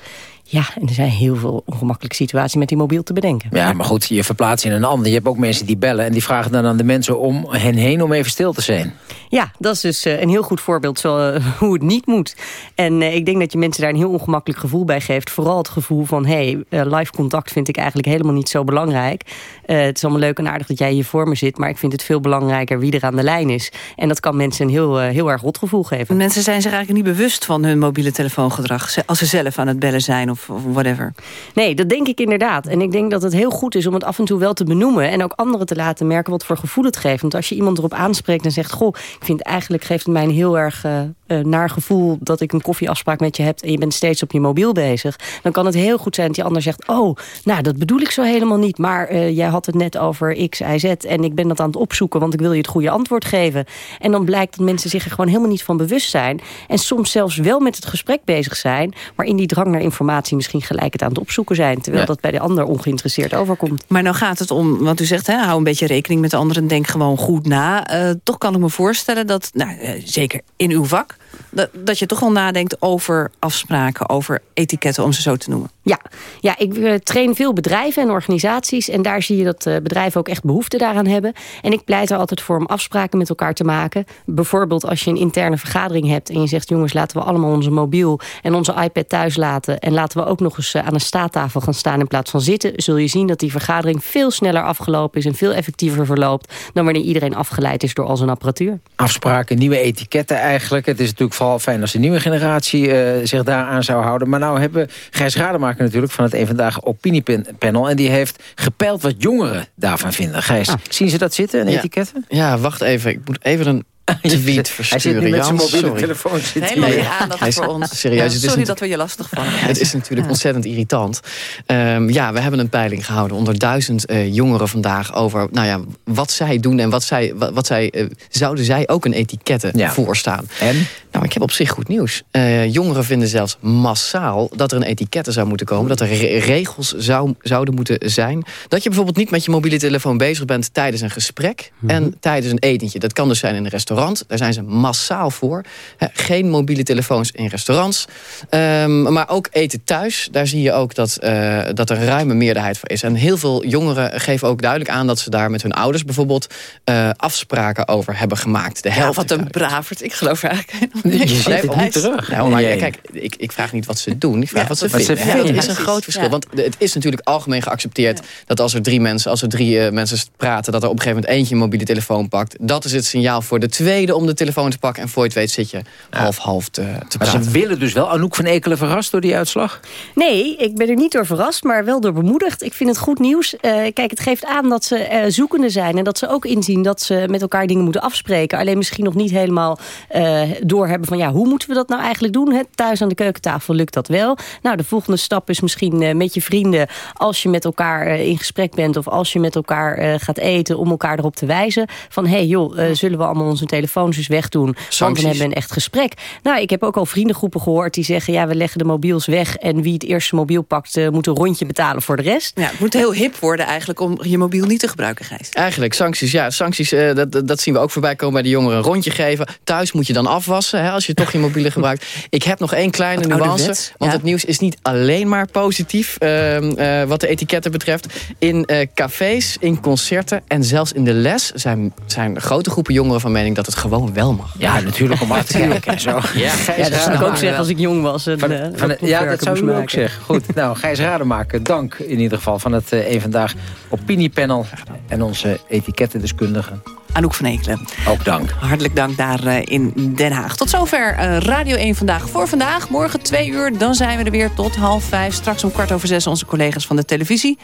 Ja, en er zijn heel veel ongemakkelijke situaties met die mobiel te bedenken. Ja, maar goed, je verplaatst in een ander. Je hebt ook mensen die bellen en die vragen dan aan de mensen om hen heen om even stil te zijn. Ja, dat is dus eh, een heel goed voorbeeld zo, eh, hoe het niet moet. En eh, ik denk dat je mensen daar een heel ongemakkelijk gevoel bij geeft. Vooral het gevoel van, hé, hey, live contact vind ik eigenlijk helemaal niet zo belangrijk. Eh, het is allemaal leuk en aardig dat jij hier voor me zit... maar ik vind het veel belangrijker wie er aan de lijn is. En dat kan mensen een heel, heel erg rot gevoel geven. Mensen zijn zich eigenlijk niet bewust van hun mobiele telefoongedrag... als ze zelf aan het bellen zijn of, of whatever. Nee, dat denk ik inderdaad. En ik denk dat het heel goed is om het af en toe wel te benoemen... en ook anderen te laten merken wat voor gevoel het geeft. Want als je iemand erop aanspreekt en zegt... goh, ik vind eigenlijk geeft het mij een heel erg eh, naar gevoel... dat ik een koffieafspraak met je heb en je bent steeds op je mobiel bezig... dan kan het heel goed zijn dat die ander zegt... oh, nou, dat bedoel ik zo helemaal niet... maar eh, jij had het net over X, Y, Z en ik ben dat aan het opzoeken... want ik wil je het goede antwoord geven. En dan blijkt dat mensen zich er gewoon helemaal niet van bewust zijn... en soms zelfs wel met het gesprek bezig zijn... maar in die drang naar informatie misschien gelijk het aan het opzoeken zijn... terwijl Ja. dat bij de ander ongeïnteresseerd overkomt. Maar nou gaat het om, want u zegt, hè, hou een beetje rekening met de anderen... denk gewoon goed na. Eh, toch kan ik me voorstellen dat, nou, eh, zeker in uw vak... Dat, dat je toch wel nadenkt over afspraken, over etiketten, om ze zo te noemen. Ja, ja ik eh, train veel bedrijven en organisaties. En daar zie je dat eh, bedrijven ook echt behoefte daaraan hebben. En ik pleit er altijd voor om afspraken met elkaar te maken. Bijvoorbeeld als je een interne vergadering hebt en je zegt... jongens, laten we allemaal onze mobiel en onze iPad thuis laten... en laten we ook nog eens eh, aan een staattafel gaan staan in plaats van zitten... zul je zien dat die vergadering veel sneller afgelopen is... en veel effectiever verloopt dan wanneer iedereen afgeleid is door al zijn apparatuur. Afspraken, nieuwe etiketten eigenlijk. Het is natuurlijk vooral fijn als de nieuwe generatie eh, zich daaraan zou houden. Maar nou hebben Gijs Rademaker natuurlijk van het Een Vandaag opiniepanel... en die heeft gepeild wat jongeren daarvan vinden. Gijs, zien ze dat zitten, een Ja. etiketten? Ja, wacht even. Ik moet even een tweet Hij versturen. zit nu met zijn mobiele sorry. telefoon. Zit Helemaal Nee, je aandacht hij is- voor ons. Serieus, Ja, het is sorry een- dat we je lastig vallen. Het is natuurlijk ontzettend irritant. Ehm, ja, we hebben een peiling gehouden onder duizend eh, jongeren vandaag... over nou ja, wat zij doen en wat zij, wat, wat zij, eh, zouden zij ook een etiketten Ja. voorstaan. En? Nou, ik heb op zich goed nieuws. Eh, jongeren vinden zelfs massaal dat er een etiketten zou moeten komen. Dat er re- regels zou, zouden moeten zijn. Dat je bijvoorbeeld niet met je mobiele telefoon bezig bent tijdens een gesprek. En tijdens een etentje. Dat kan dus zijn in een restaurant. Daar zijn ze massaal voor. Hè, geen mobiele telefoons in restaurants. Ehm, maar ook eten thuis. Daar zie je ook dat, eh, dat er een ruime meerderheid voor is. En heel veel jongeren geven ook duidelijk aan... dat ze daar met hun ouders bijvoorbeeld eh, afspraken over hebben gemaakt. De Ja, helft wat een bravert. Ik geloof er eigenlijk helemaal je ziet het niet terug. Nou, maar Nee. kijk, ik, ik vraag niet wat ze doen. Ik vraag Ja, wat ze wat ze vinden. Ja, dat is een groot verschil. Ja. Want het is natuurlijk algemeen geaccepteerd... dat als er drie mensen, als er drie eh, mensen praten... dat er op een gegeven moment eentje een mobiele telefoon pakt. Dat is het signaal voor de tweede om de telefoon te pakken. En voor je het weet zit je half-half te, te Maar praten. ze willen dus wel Anouk van Ekelen verrast door die uitslag? Nee, ik ben er niet door verrast, maar wel door bemoedigd. Ik vind het goed nieuws. Eh, kijk, het geeft aan dat ze eh, zoekende zijn... en dat ze ook inzien dat ze met elkaar dingen moeten afspreken. Alleen misschien nog niet helemaal eh doorhebben van... ja, hoe moeten we dat nou eigenlijk doen? Hè? Thuis aan de keukentafel lukt dat wel. Nou, de volgende stap is misschien eh, met je vrienden... als je met elkaar in gesprek bent of als je met elkaar eh, gaat eten... om elkaar erop te wijzen van... hé hey, joh, eh, zullen we allemaal onze telefoons eens wegdoen? Want Sancties. we hebben een echt gesprek. Nou, ik heb ook al vriendengroepen gehoord die zeggen... ja, we leggen de mobiels weg en wie het eerste mobiel pakt... eh, moet een rondje betalen voor de rest. Ja, het moet heel hip worden eigenlijk om je mobiel niet te gebruiken, Gijs. Eigenlijk, sancties. Ja, sancties, eh, dat, dat- zien we ook voorbij komen bij de jongeren. Een rondje geven. Thuis moet je dan afwassen, hè, als je toch je mobiele gebruikt. Ik heb nog één kleine Wat nuance. Want ja. het nieuws is niet alleen maar positief... ehm, eh, wat de etiketten betreft. In eh, cafés, in concerten en zelfs in de les... zijn, zijn grote groepen jongeren van mening... dat dat het gewoon wel mag. Ja, natuurlijk om aan te kijken. Zo. Ja, dat zou ik ook zeggen als ik jong was. En, Van, eh, van ja, dat zou moest u ook zeggen. Goed, nou, Gijs Rademaker, dank in ieder geval van het eh Eén Vandaag opiniepanel. En onze etikettendeskundige. Anouk van Ekelen. Ook dank. Hartelijk dank daar eh, in Den Haag. Tot zover eh, Radio 1 Vandaag voor vandaag. Morgen twee uur, dan zijn we er weer tot half vijf. Straks om kwart over zes onze collega's van de televisie.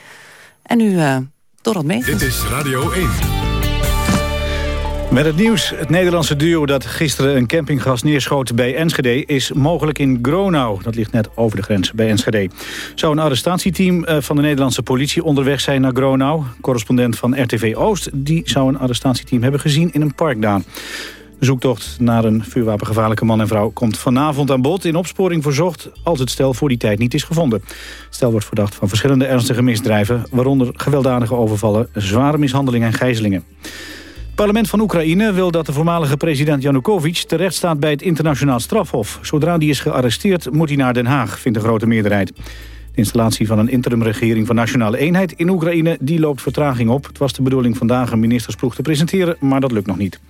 En nu eh Dorot mee. Dit is Radio 1. Met het nieuws. Het Nederlandse duo dat gisteren een campinggas neerschoot bij Enschede... is mogelijk in Gronau. Dat ligt net over de grens bij Enschede. Zou een arrestatieteam eh, van de Nederlandse politie onderweg zijn naar Gronau? Correspondent van RTV Oost die zou een arrestatieteam hebben gezien in een park daar. Zoektocht naar een vuurwapengevaarlijke man en vrouw komt vanavond aan bod. In opsporing verzocht als het stel voor die tijd niet is gevonden. Het stel wordt verdacht van verschillende ernstige misdrijven... waaronder gewelddadige overvallen, zware mishandelingen en gijzelingen. Het parlement van Oekraïne wil dat de voormalige president Janukovic terecht staat bij het internationaal strafhof. Zodra die is gearresteerd moet hij naar Den Haag, vindt een grote meerderheid. De installatie van een interimregering van nationale eenheid in Oekraïne die loopt vertraging op. Het was de bedoeling vandaag een ministersploeg te presenteren, maar dat lukt nog niet.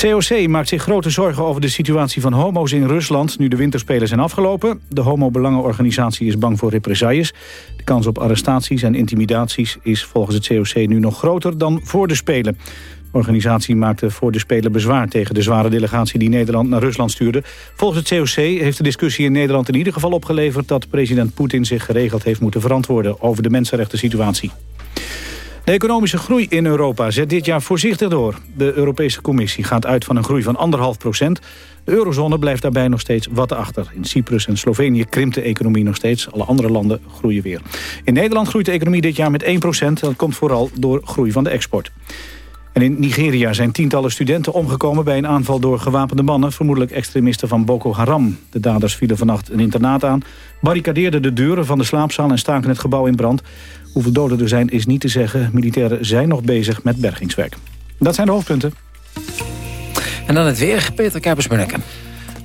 COC maakt zich grote zorgen over de situatie van homo's in Rusland... nu de winterspelen zijn afgelopen. De homo-belangenorganisatie is bang voor represailles. De kans op arrestaties en intimidaties is volgens het COC nu nog groter dan voor de Spelen. Organisatie maakte voor de Spelen bezwaar tegen de zware delegatie... die Nederland naar Rusland stuurde. Volgens het COC heeft de discussie in Nederland in ieder geval opgeleverd... dat president Poetin zich geregeld heeft moeten verantwoorden... over de mensenrechten situatie. De economische groei in Europa zet dit jaar voorzichtig door. De Europese Commissie gaat uit van een groei van 1,5 procent. De eurozone blijft daarbij nog steeds wat achter. In Cyprus en Slovenië krimpt de economie nog steeds. Alle andere landen groeien weer. In Nederland groeit de economie dit jaar met 1 procent. Dat komt vooral door groei van de export. In Nigeria zijn tientallen studenten omgekomen bij een aanval door gewapende mannen, vermoedelijk extremisten van Boko Haram. De daders vielen vannacht een internaat aan, barricadeerden de deuren van de slaapzaal en staken het gebouw in brand. Hoeveel doden er zijn is niet te zeggen. Militairen zijn nog bezig met bergingswerk. Dat zijn de hoofdpunten. En dan het weer, Peter Kuipers-Munneke.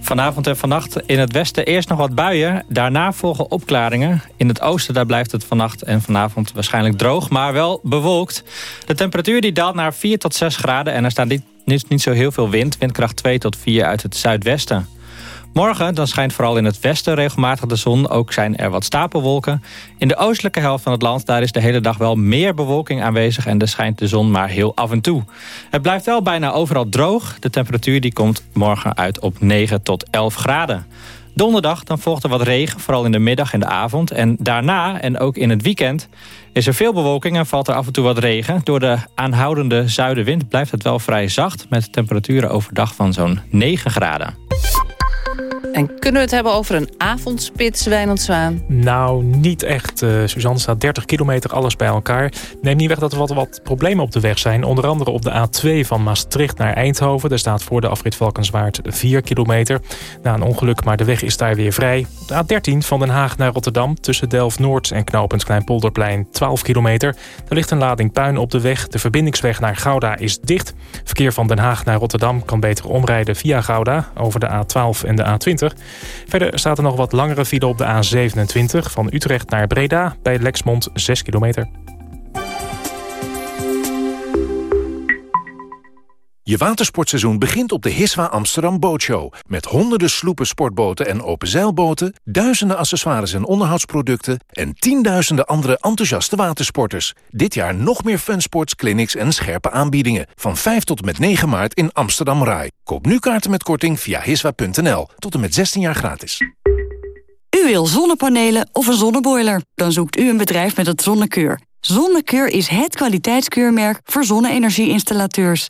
Vanavond en vannacht in het westen eerst nog wat buien. Daarna volgen opklaringen. In het oosten daar blijft het vannacht en vanavond waarschijnlijk droog, maar wel bewolkt. De temperatuur die daalt naar 4 tot 6 graden en er staat niet, niet, niet zo heel veel wind. Windkracht 2 tot 4 uit het zuidwesten. Morgen dan schijnt vooral in het westen regelmatig de zon. Ook zijn er wat stapelwolken. In de oostelijke helft van het land daar is de hele dag wel meer bewolking aanwezig... en er schijnt de zon maar heel af en toe. Het blijft wel bijna overal droog. De temperatuur die komt morgen uit op 9 tot 11 graden. Donderdag dan volgt er wat regen, vooral in de middag en de avond. En daarna, en ook in het weekend, is er veel bewolking en valt er af en toe wat regen. Door de aanhoudende zuidenwind blijft het wel vrij zacht... met temperaturen overdag van zo'n 9 graden. En kunnen we het hebben over een avondspits, Wijnand Zwaan? Nou, niet echt. eh Suzanne staat 30 kilometer alles bij elkaar. Neemt niet weg dat er wat, wat problemen op de weg zijn. Onder andere op de A2 van Maastricht naar Eindhoven. Daar staat voor de afrit Valkenswaard 4 kilometer. Na een ongeluk, maar de weg is daar weer vrij. De A13 van Den Haag naar Rotterdam tussen Delft-Noord en knooppunt Kleinpolderplein 12 kilometer. Er ligt een lading puin op de weg. De verbindingsweg naar Gouda is dicht. Verkeer van Den Haag naar Rotterdam kan beter omrijden via Gouda over de A12 en de A20. Verder staat er nog wat langere file op de A27 van Utrecht naar Breda bij Lexmond 6 kilometer. Je watersportseizoen begint op de Hiswa Amsterdam Bootshow. Met honderden sloepen, sportboten en openzeilboten... duizenden accessoires en onderhoudsproducten... en tienduizenden andere enthousiaste watersporters. Dit jaar nog meer funsports, clinics en scherpe aanbiedingen. Van 5 tot en met 9 maart in Amsterdam Rai. Koop nu kaarten met korting via hiswa.nl. Tot en met 16 jaar gratis. U wil zonnepanelen of een zonneboiler? Dan zoekt u een bedrijf met het Zonnekeur. Zonnekeur is het kwaliteitskeurmerk voor zonne-energie-installateurs.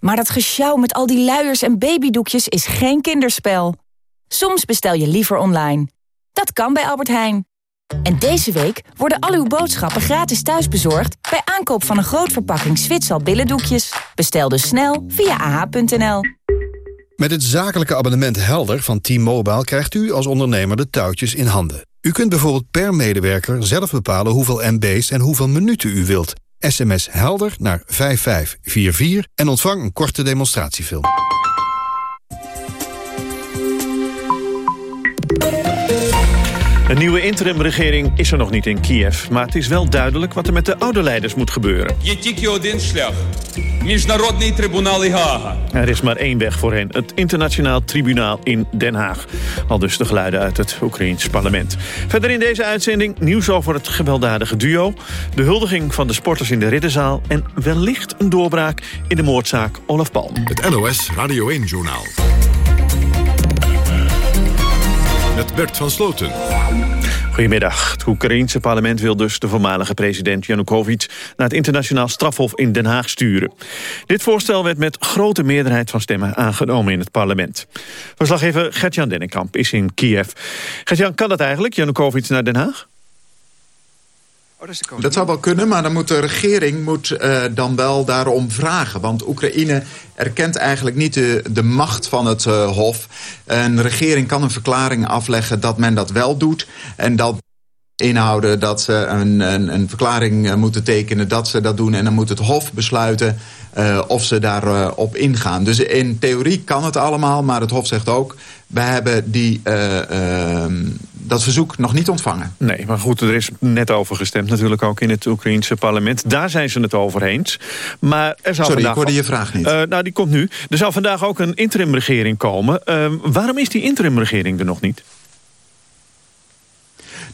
Maar dat gesjouw met al die luiers en babydoekjes is geen kinderspel. Soms bestel je liever online. Dat kan bij Albert Heijn. En deze week worden al uw boodschappen gratis thuisbezorgd... bij aankoop van een groot verpakking Zwitsal billendoekjes. Bestel dus snel via ah.nl. Met het zakelijke abonnement Helder van T-Mobile krijgt u als ondernemer de touwtjes in handen. U kunt bijvoorbeeld per medewerker zelf bepalen hoeveel MB's en hoeveel minuten u wilt. SMS Helder naar 5544 en ontvang een korte demonstratiefilm. Een nieuwe interimregering is er nog niet in Kiev. Maar het is wel duidelijk wat er met de oude leiders moet gebeuren. Er is maar één weg voor hen. Het internationaal tribunaal in Den Haag. Al dus de geluiden uit het Oekraïns parlement. Verder in deze uitzending nieuws over het gewelddadige duo. De huldiging van de sporters in de Riddenzaal En wellicht een doorbraak in de moordzaak Olaf Palm. Het LOS Radio 1 Journaal. Met Bert van Sloten. Goedemiddag. Het Oekraïense parlement wil dus de voormalige president Janukovic... naar het internationaal strafhof in Den Haag sturen. Dit voorstel werd met grote meerderheid van stemmen aangenomen in het parlement. Verslaggever Gertjan Dennekamp is in Kiev. Gertjan, kan dat eigenlijk, Janukovic naar Den Haag? Dat zou wel kunnen, maar dan moet de regering moet, uh, dan wel daarom vragen. Want Oekraïne erkent eigenlijk niet de, de macht van het uh, Hof. Een regering kan een verklaring afleggen dat men dat wel doet. En dat inhouden dat ze een, een, een verklaring uh, moeten tekenen dat ze dat doen. En dan moet het Hof besluiten of ze daarop op ingaan. Dus in theorie kan het allemaal, maar het Hof zegt ook... we hebben die, uh, dat verzoek nog niet ontvangen. Nee, maar goed, er is net over gestemd natuurlijk ook in het Oekraïense parlement. Daar zijn ze het over eens. Maar er zou Sorry, vandaag ik hoorde je vraag niet. nou, die komt nu. Er zou vandaag ook een interimregering komen. waarom is die interimregering er nog niet?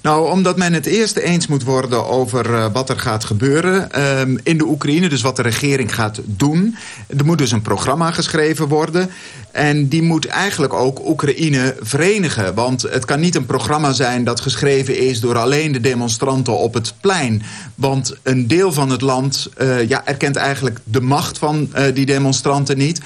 Nou, omdat men het eerst eens moet worden over uh, wat er gaat gebeuren uh, in de Oekraïne. Dus wat de regering gaat doen. Er moet dus een programma geschreven worden. En die moet eigenlijk ook Oekraïne verenigen. Want het kan niet een programma zijn dat geschreven is... door alleen de demonstranten op het plein. Want een deel van het land uh, ja, erkent eigenlijk de macht van uh, die demonstranten niet...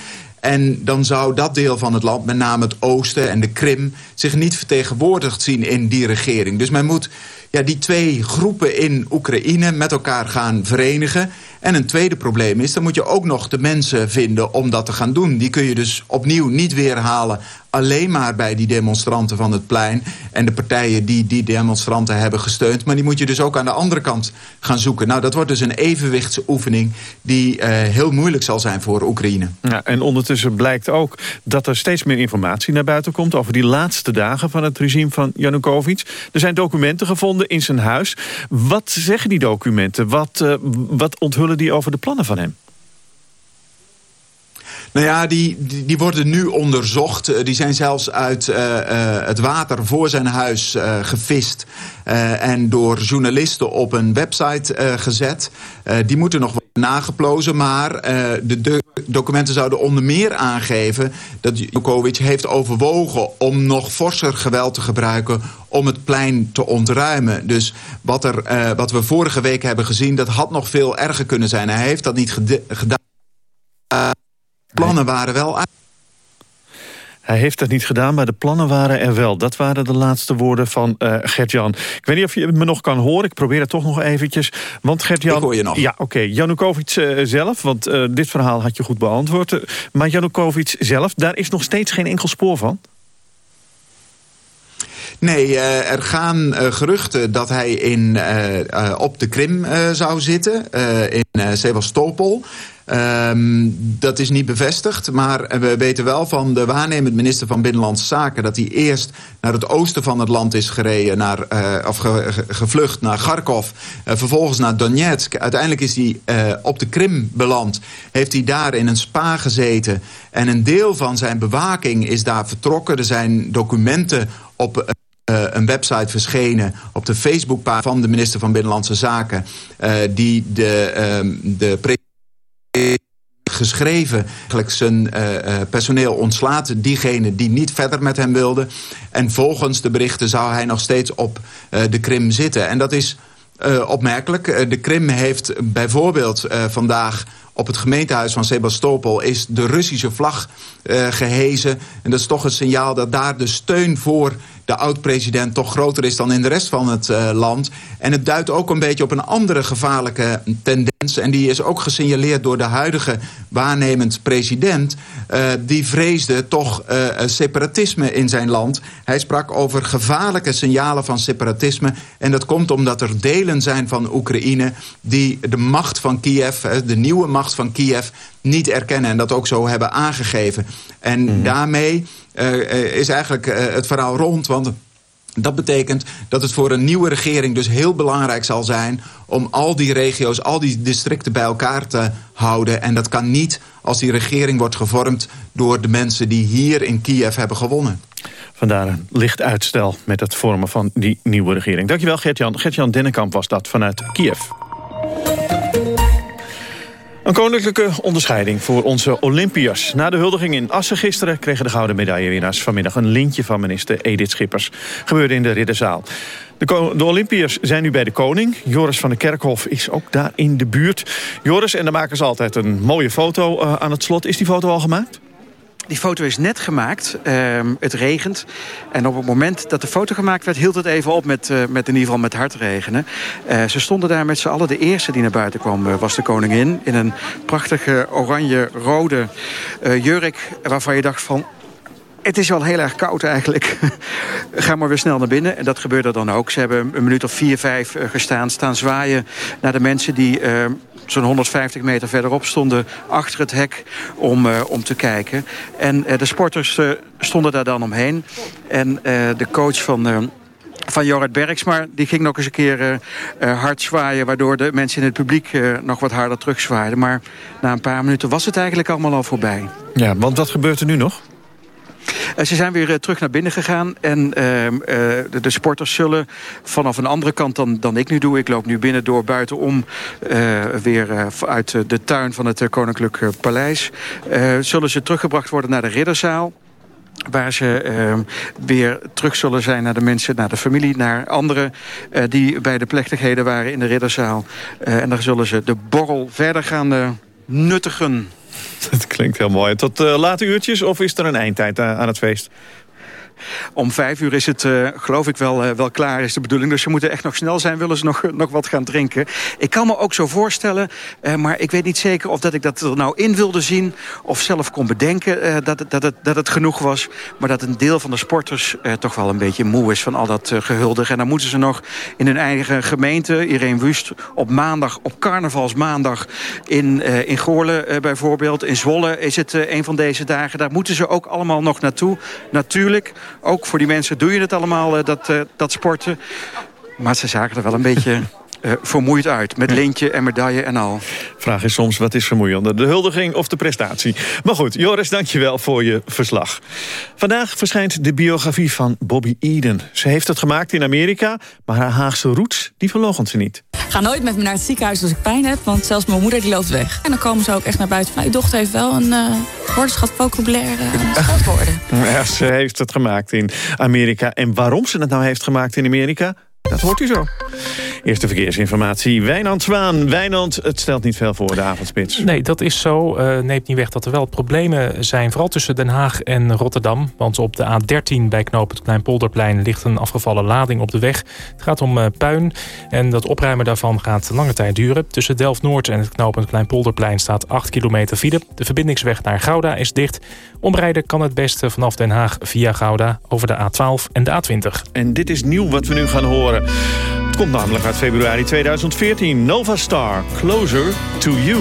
En dan zou dat deel van het land, met name het oosten en de Krim... zich niet vertegenwoordigd zien in die regering. Dus men moet ja, die twee groepen in Oekraïne met elkaar gaan verenigen. En een tweede probleem is, dan moet je ook nog de mensen vinden om dat te gaan doen. Die kun je dus opnieuw niet weerhalen alleen maar bij die demonstranten van het plein... en de partijen die die demonstranten hebben gesteund. Maar die moet je dus ook aan de andere kant gaan zoeken. Nou, dat wordt dus een evenwichtsoefening die uh, heel moeilijk zal zijn voor Oekraïne. Ja, en ondertussen blijkt ook dat er steeds meer informatie naar buiten komt... over die laatste dagen van het regime van Janukovic. Er zijn documenten gevonden in zijn huis. Wat zeggen die documenten? Wat, uh, wat onthullen die over de plannen van hem? Nou ja, die, die, die, worden nu onderzocht. Die zijn zelfs uit uh, uh, het water voor zijn huis uh, gevist. en door journalisten op een website gezet. die moeten nog worden nageplozen. Maar de, de, documenten zouden onder meer aangeven... dat Janukovic heeft overwogen om nog forser geweld te gebruiken... om het plein te ontruimen. Dus wat, er, wat we vorige week hebben gezien... dat had nog veel erger kunnen zijn. Hij heeft dat niet gedaan plannen waren wel uit. Hij heeft dat niet gedaan, maar de plannen waren er wel. Dat waren de laatste woorden van uh, Gert-Jan. Ik weet niet of je me nog kan horen. Ik probeer het toch nog eventjes. Want Gert-Jan... Ik hoor je nog. Ja, oké. Okay. Janukovic uh, zelf, want uh, dit verhaal had je goed beantwoord. maar Janukovic zelf, daar is nog steeds geen enkel spoor van? Nee, er gaan geruchten dat hij in, op de Krim zou zitten, in Sevastopol. Um, dat is niet bevestigd, maar we weten wel van de waarnemend minister van Binnenlandse Zaken... dat hij eerst naar het oosten van het land is gereden, naar, uh, of ge, ge, gevlucht naar Kharkov... Uh, vervolgens naar Donetsk. Uiteindelijk is hij uh, op de Krim beland. Heeft hij daar in een spa gezeten. En een deel van zijn bewaking is daar vertrokken. Er zijn documenten op... Een website verschenen op de Facebookpagina van de minister van Binnenlandse Zaken... Die de, uh, de geschreven eigenlijk zijn uh, personeel ontslaat. Diegene die niet verder met hem wilde. En volgens de berichten zou hij nog steeds op uh, de Krim zitten. En dat is opmerkelijk. de Krim heeft bijvoorbeeld vandaag op het gemeentehuis van Sebastopol is de Russische vlag gehezen. En dat is toch een signaal dat daar de steun voor de oud-president toch groter is dan in de rest van het uh, land. En het duidt ook een beetje op een andere gevaarlijke tendens. En die is ook gesignaleerd door de huidige waarnemend president. Uh, die vreesde toch uh, separatisme in zijn land. Hij sprak over gevaarlijke signalen van separatisme. En dat komt omdat er delen zijn van Oekraïne... die de macht van Kiev, de nieuwe macht van Kiev niet erkennen en dat ook zo hebben aangegeven. En mm -hmm. daarmee is eigenlijk uh, het verhaal rond, want dat betekent dat het voor een nieuwe regering dus heel belangrijk zal zijn... om al die regio's, al die districten bij elkaar te houden. En dat kan niet als die regering wordt gevormd door de mensen die hier in Kiev hebben gewonnen. Vandaar een licht uitstel met het vormen van die nieuwe regering. Dankjewel Gert-Jan. Gert-Jan Dennekamp was dat vanuit Kiev. Een koninklijke onderscheiding voor onze Olympiërs. Na de huldiging in Assen gisteren kregen de gouden medaillewinnaars vanmiddag een lintje van minister Edith Schippers. Gebeurde in de Ridderzaal. De, de Olympiërs zijn nu bij de koning. Joris van der Kerkhof is ook daar in de buurt. Joris, en dan maken ze altijd een mooie foto uh, aan het slot. Is die foto al gemaakt? Die foto is net gemaakt. Uh, het regent. En op het moment dat de foto gemaakt werd... hield het even op met, uh, met in ieder geval met hard regenen. Uh, ze stonden daar met z'n allen. De eerste die naar buiten kwam was de koningin. In een prachtige oranje-rode jurk. Waarvan je dacht van... Het is wel heel erg koud eigenlijk. Ga maar weer snel naar binnen. En dat gebeurde dan ook. Ze hebben een minuut of vier, vijf gestaan. Staan zwaaien naar de mensen die zo'n 150 meter verderop stonden achter het hek om, uh, om te kijken. En uh, de sporters uh, stonden daar dan omheen. En de coach van van Jorrit Bergsma. Die ging nog eens een keer hard zwaaien... waardoor de mensen in het publiek nog wat harder terugzwaaiden. Maar na een paar minuten was het eigenlijk allemaal al voorbij. Ja, want wat gebeurt er nu nog? Uh, ze zijn weer uh, terug naar binnen gegaan. En uh, de, de, sporters zullen vanaf een andere kant dan, dan ik nu doe... ik loop nu binnen door buitenom weer uit de tuin van het Koninklijk Paleis... zullen ze teruggebracht worden naar de Ridderzaal waar ze uh, weer terug zullen zijn naar de mensen, naar de familie... naar anderen die bij de plechtigheden waren in de ridderzaal. En daar zullen ze de borrel verder gaan nuttigen. Dat klinkt heel mooi. Tot late uurtjes of is er een eindtijd aan het feest? Om vijf uur is het, uh, geloof ik, wel, uh, wel klaar, is de bedoeling. Dus ze moeten echt nog snel zijn, willen ze nog, nog wat gaan drinken. Ik kan me ook zo voorstellen, maar ik weet niet zeker... of dat ik dat er nou in wilde zien of zelf kon bedenken dat, dat, het, dat het genoeg was. Maar dat een deel van de sporters toch wel een beetje moe is van al dat gehuldig. En dan moeten ze nog in hun eigen gemeente, Irene Wust... op maandag, op carnavalsmaandag in, in Goorlen bijvoorbeeld... in Zwolle is het een van deze dagen. Daar moeten ze ook allemaal nog naartoe. Natuurlijk ook voor die mensen doe je het allemaal, dat, dat sporten. Maar ze zagen er wel een beetje uh, vermoeid uit. Met lintje en medaille en al. Vraag is soms, wat is vermoeiender? De huldiging of de prestatie? Maar goed, Joris, dankjewel voor je verslag. Vandaag verschijnt de biografie van Bobby Eden. Ze heeft het gemaakt in Amerika, maar haar Haagse roots, die verloochent ze niet. Ga nooit met me naar het ziekenhuis als ik pijn heb, want zelfs mijn moeder die loopt weg. En dan komen ze ook echt naar buiten van, uw dochter heeft wel een uh, woordenschat vocabulaire uh, worden. Ja, ze heeft het gemaakt in Amerika. En waarom ze het nou heeft gemaakt in Amerika, dat hoort u zo. Eerste verkeersinformatie. Wijnand Zwaan. Wijnand, het stelt niet veel voor de avondspits. Nee, dat is zo. Uh, neemt niet weg dat er wel problemen zijn. Vooral tussen Den Haag en Rotterdam. Want op de A13 bij knoop het Kleinpolderplein... ligt een afgevallen lading op de weg. Het gaat om uh, puin. En dat opruimen daarvan gaat lange tijd duren. Tussen Delft-Noord en het knooppunt Kleinpolderplein staat 8 kilometer file. De verbindingsweg naar Gouda is dicht. Omrijden kan het beste vanaf Den Haag via Gouda... over de A12 en de A20. En dit is nieuw wat we nu gaan horen. Het komt namelijk uit februari 2014. Nova Star, Closer to You.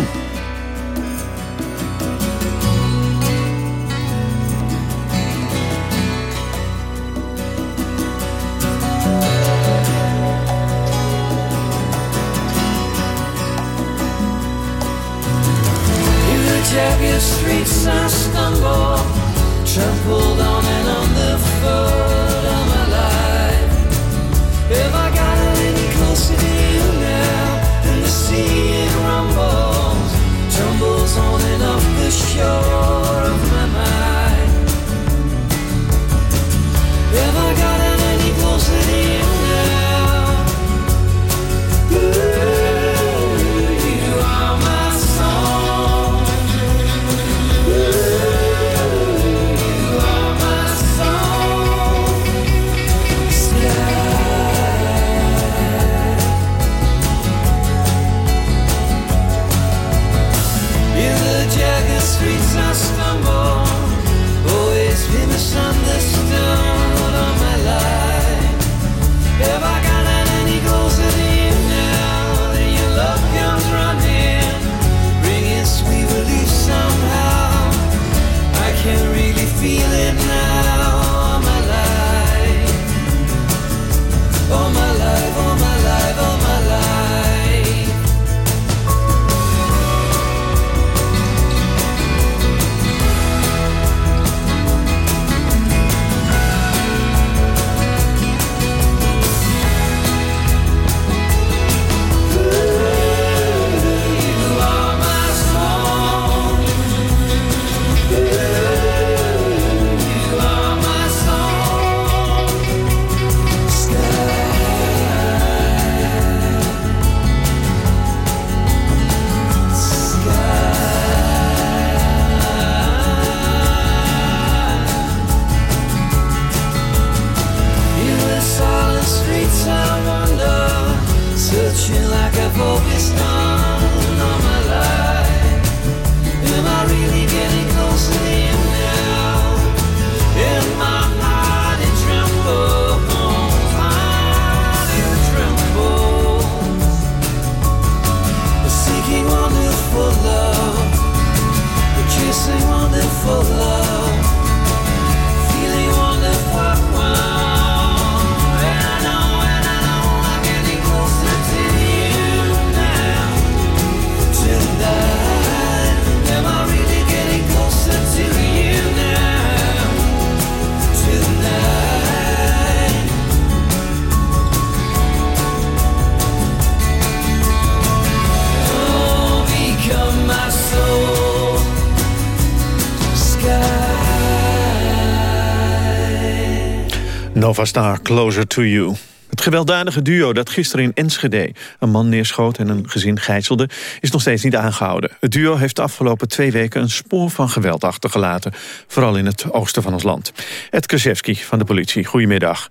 Nova Star, Closer to You. Het gewelddadige duo dat gisteren in Enschede een man neerschoot en een gezin gijzelde, is nog steeds niet aangehouden. Het duo heeft de afgelopen twee weken een spoor van geweld achtergelaten, vooral in het oosten van ons land. Ed Kraszewski van de politie, goedemiddag.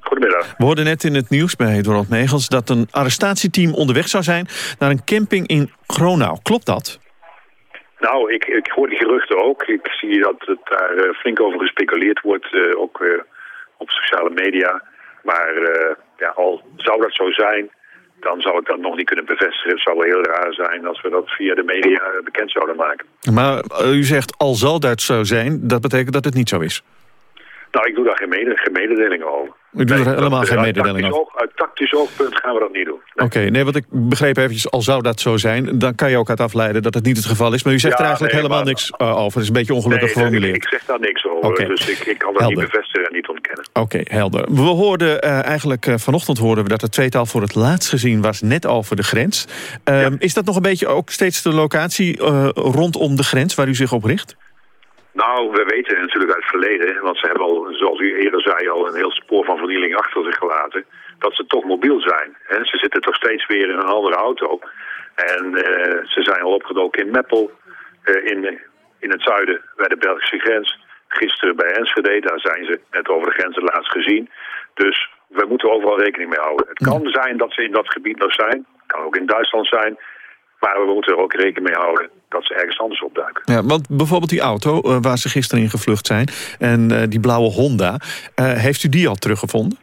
Goedemiddag. We hoorden net in het nieuws bij Donald Megels dat een arrestatieteam onderweg zou zijn naar een camping in Gronau. Klopt dat? Nou, ik, ik hoor die geruchten ook. Ik zie dat het daar eh, flink over gespeculeerd wordt, eh, ook eh, op sociale media. Maar eh, ja, al zou dat zo zijn, dan zou ik dat nog niet kunnen bevestigen. Het zou wel heel raar zijn als we dat via de media bekend zouden maken. Maar eh, u zegt al zal dat zo zijn, dat betekent dat het niet zo is. Nou, ik doe daar geen, mede, geen mededelingen over. U doet er helemaal Dat- geen uit mededeling tactisch over. oog- Uit tactisch oogpunt gaan we dat niet doen. Oké, nee, want ik begreep eventjes, al zou dat zo zijn... dan kan je ook uit afleiden dat het niet het geval is. Maar u zegt Ja, er eigenlijk nee, helemaal maar- niks uh, over. Het is een beetje ongelukkig geformuleerd. Ik, ik zeg daar niks over, dus ik, ik kan dat Helder. niet bevestigen en niet ontkennen. Oké, helder. We hoorden eh, eigenlijk eh, vanochtend hoorden we dat het tweetal voor het laatst gezien was net over de grens. Ehm, Is dat nog een beetje ook steeds de locatie eh, rondom de grens waar u zich op richt? Nou, we weten natuurlijk uit het verleden, want ze hebben al, zoals u eerder zei, al een heel spoor van vernieling achter zich gelaten, dat ze toch mobiel zijn. Hè? Ze zitten toch steeds weer in een andere auto. En eh, ze zijn al opgedoken in Meppel, eh, in, in het zuiden bij de Belgische grens. Gisteren bij Enschede, daar zijn ze net over de grens het laatst gezien. Dus we moeten overal rekening mee houden. Het kan zijn dat ze in dat gebied nog zijn, kan ook in Duitsland zijn. Maar we moeten er ook rekening mee houden dat ze ergens anders opduiken. Ja, want bijvoorbeeld die auto eh, waar ze gisteren in gevlucht zijn... en eh, die blauwe Honda, eh, heeft u die al teruggevonden?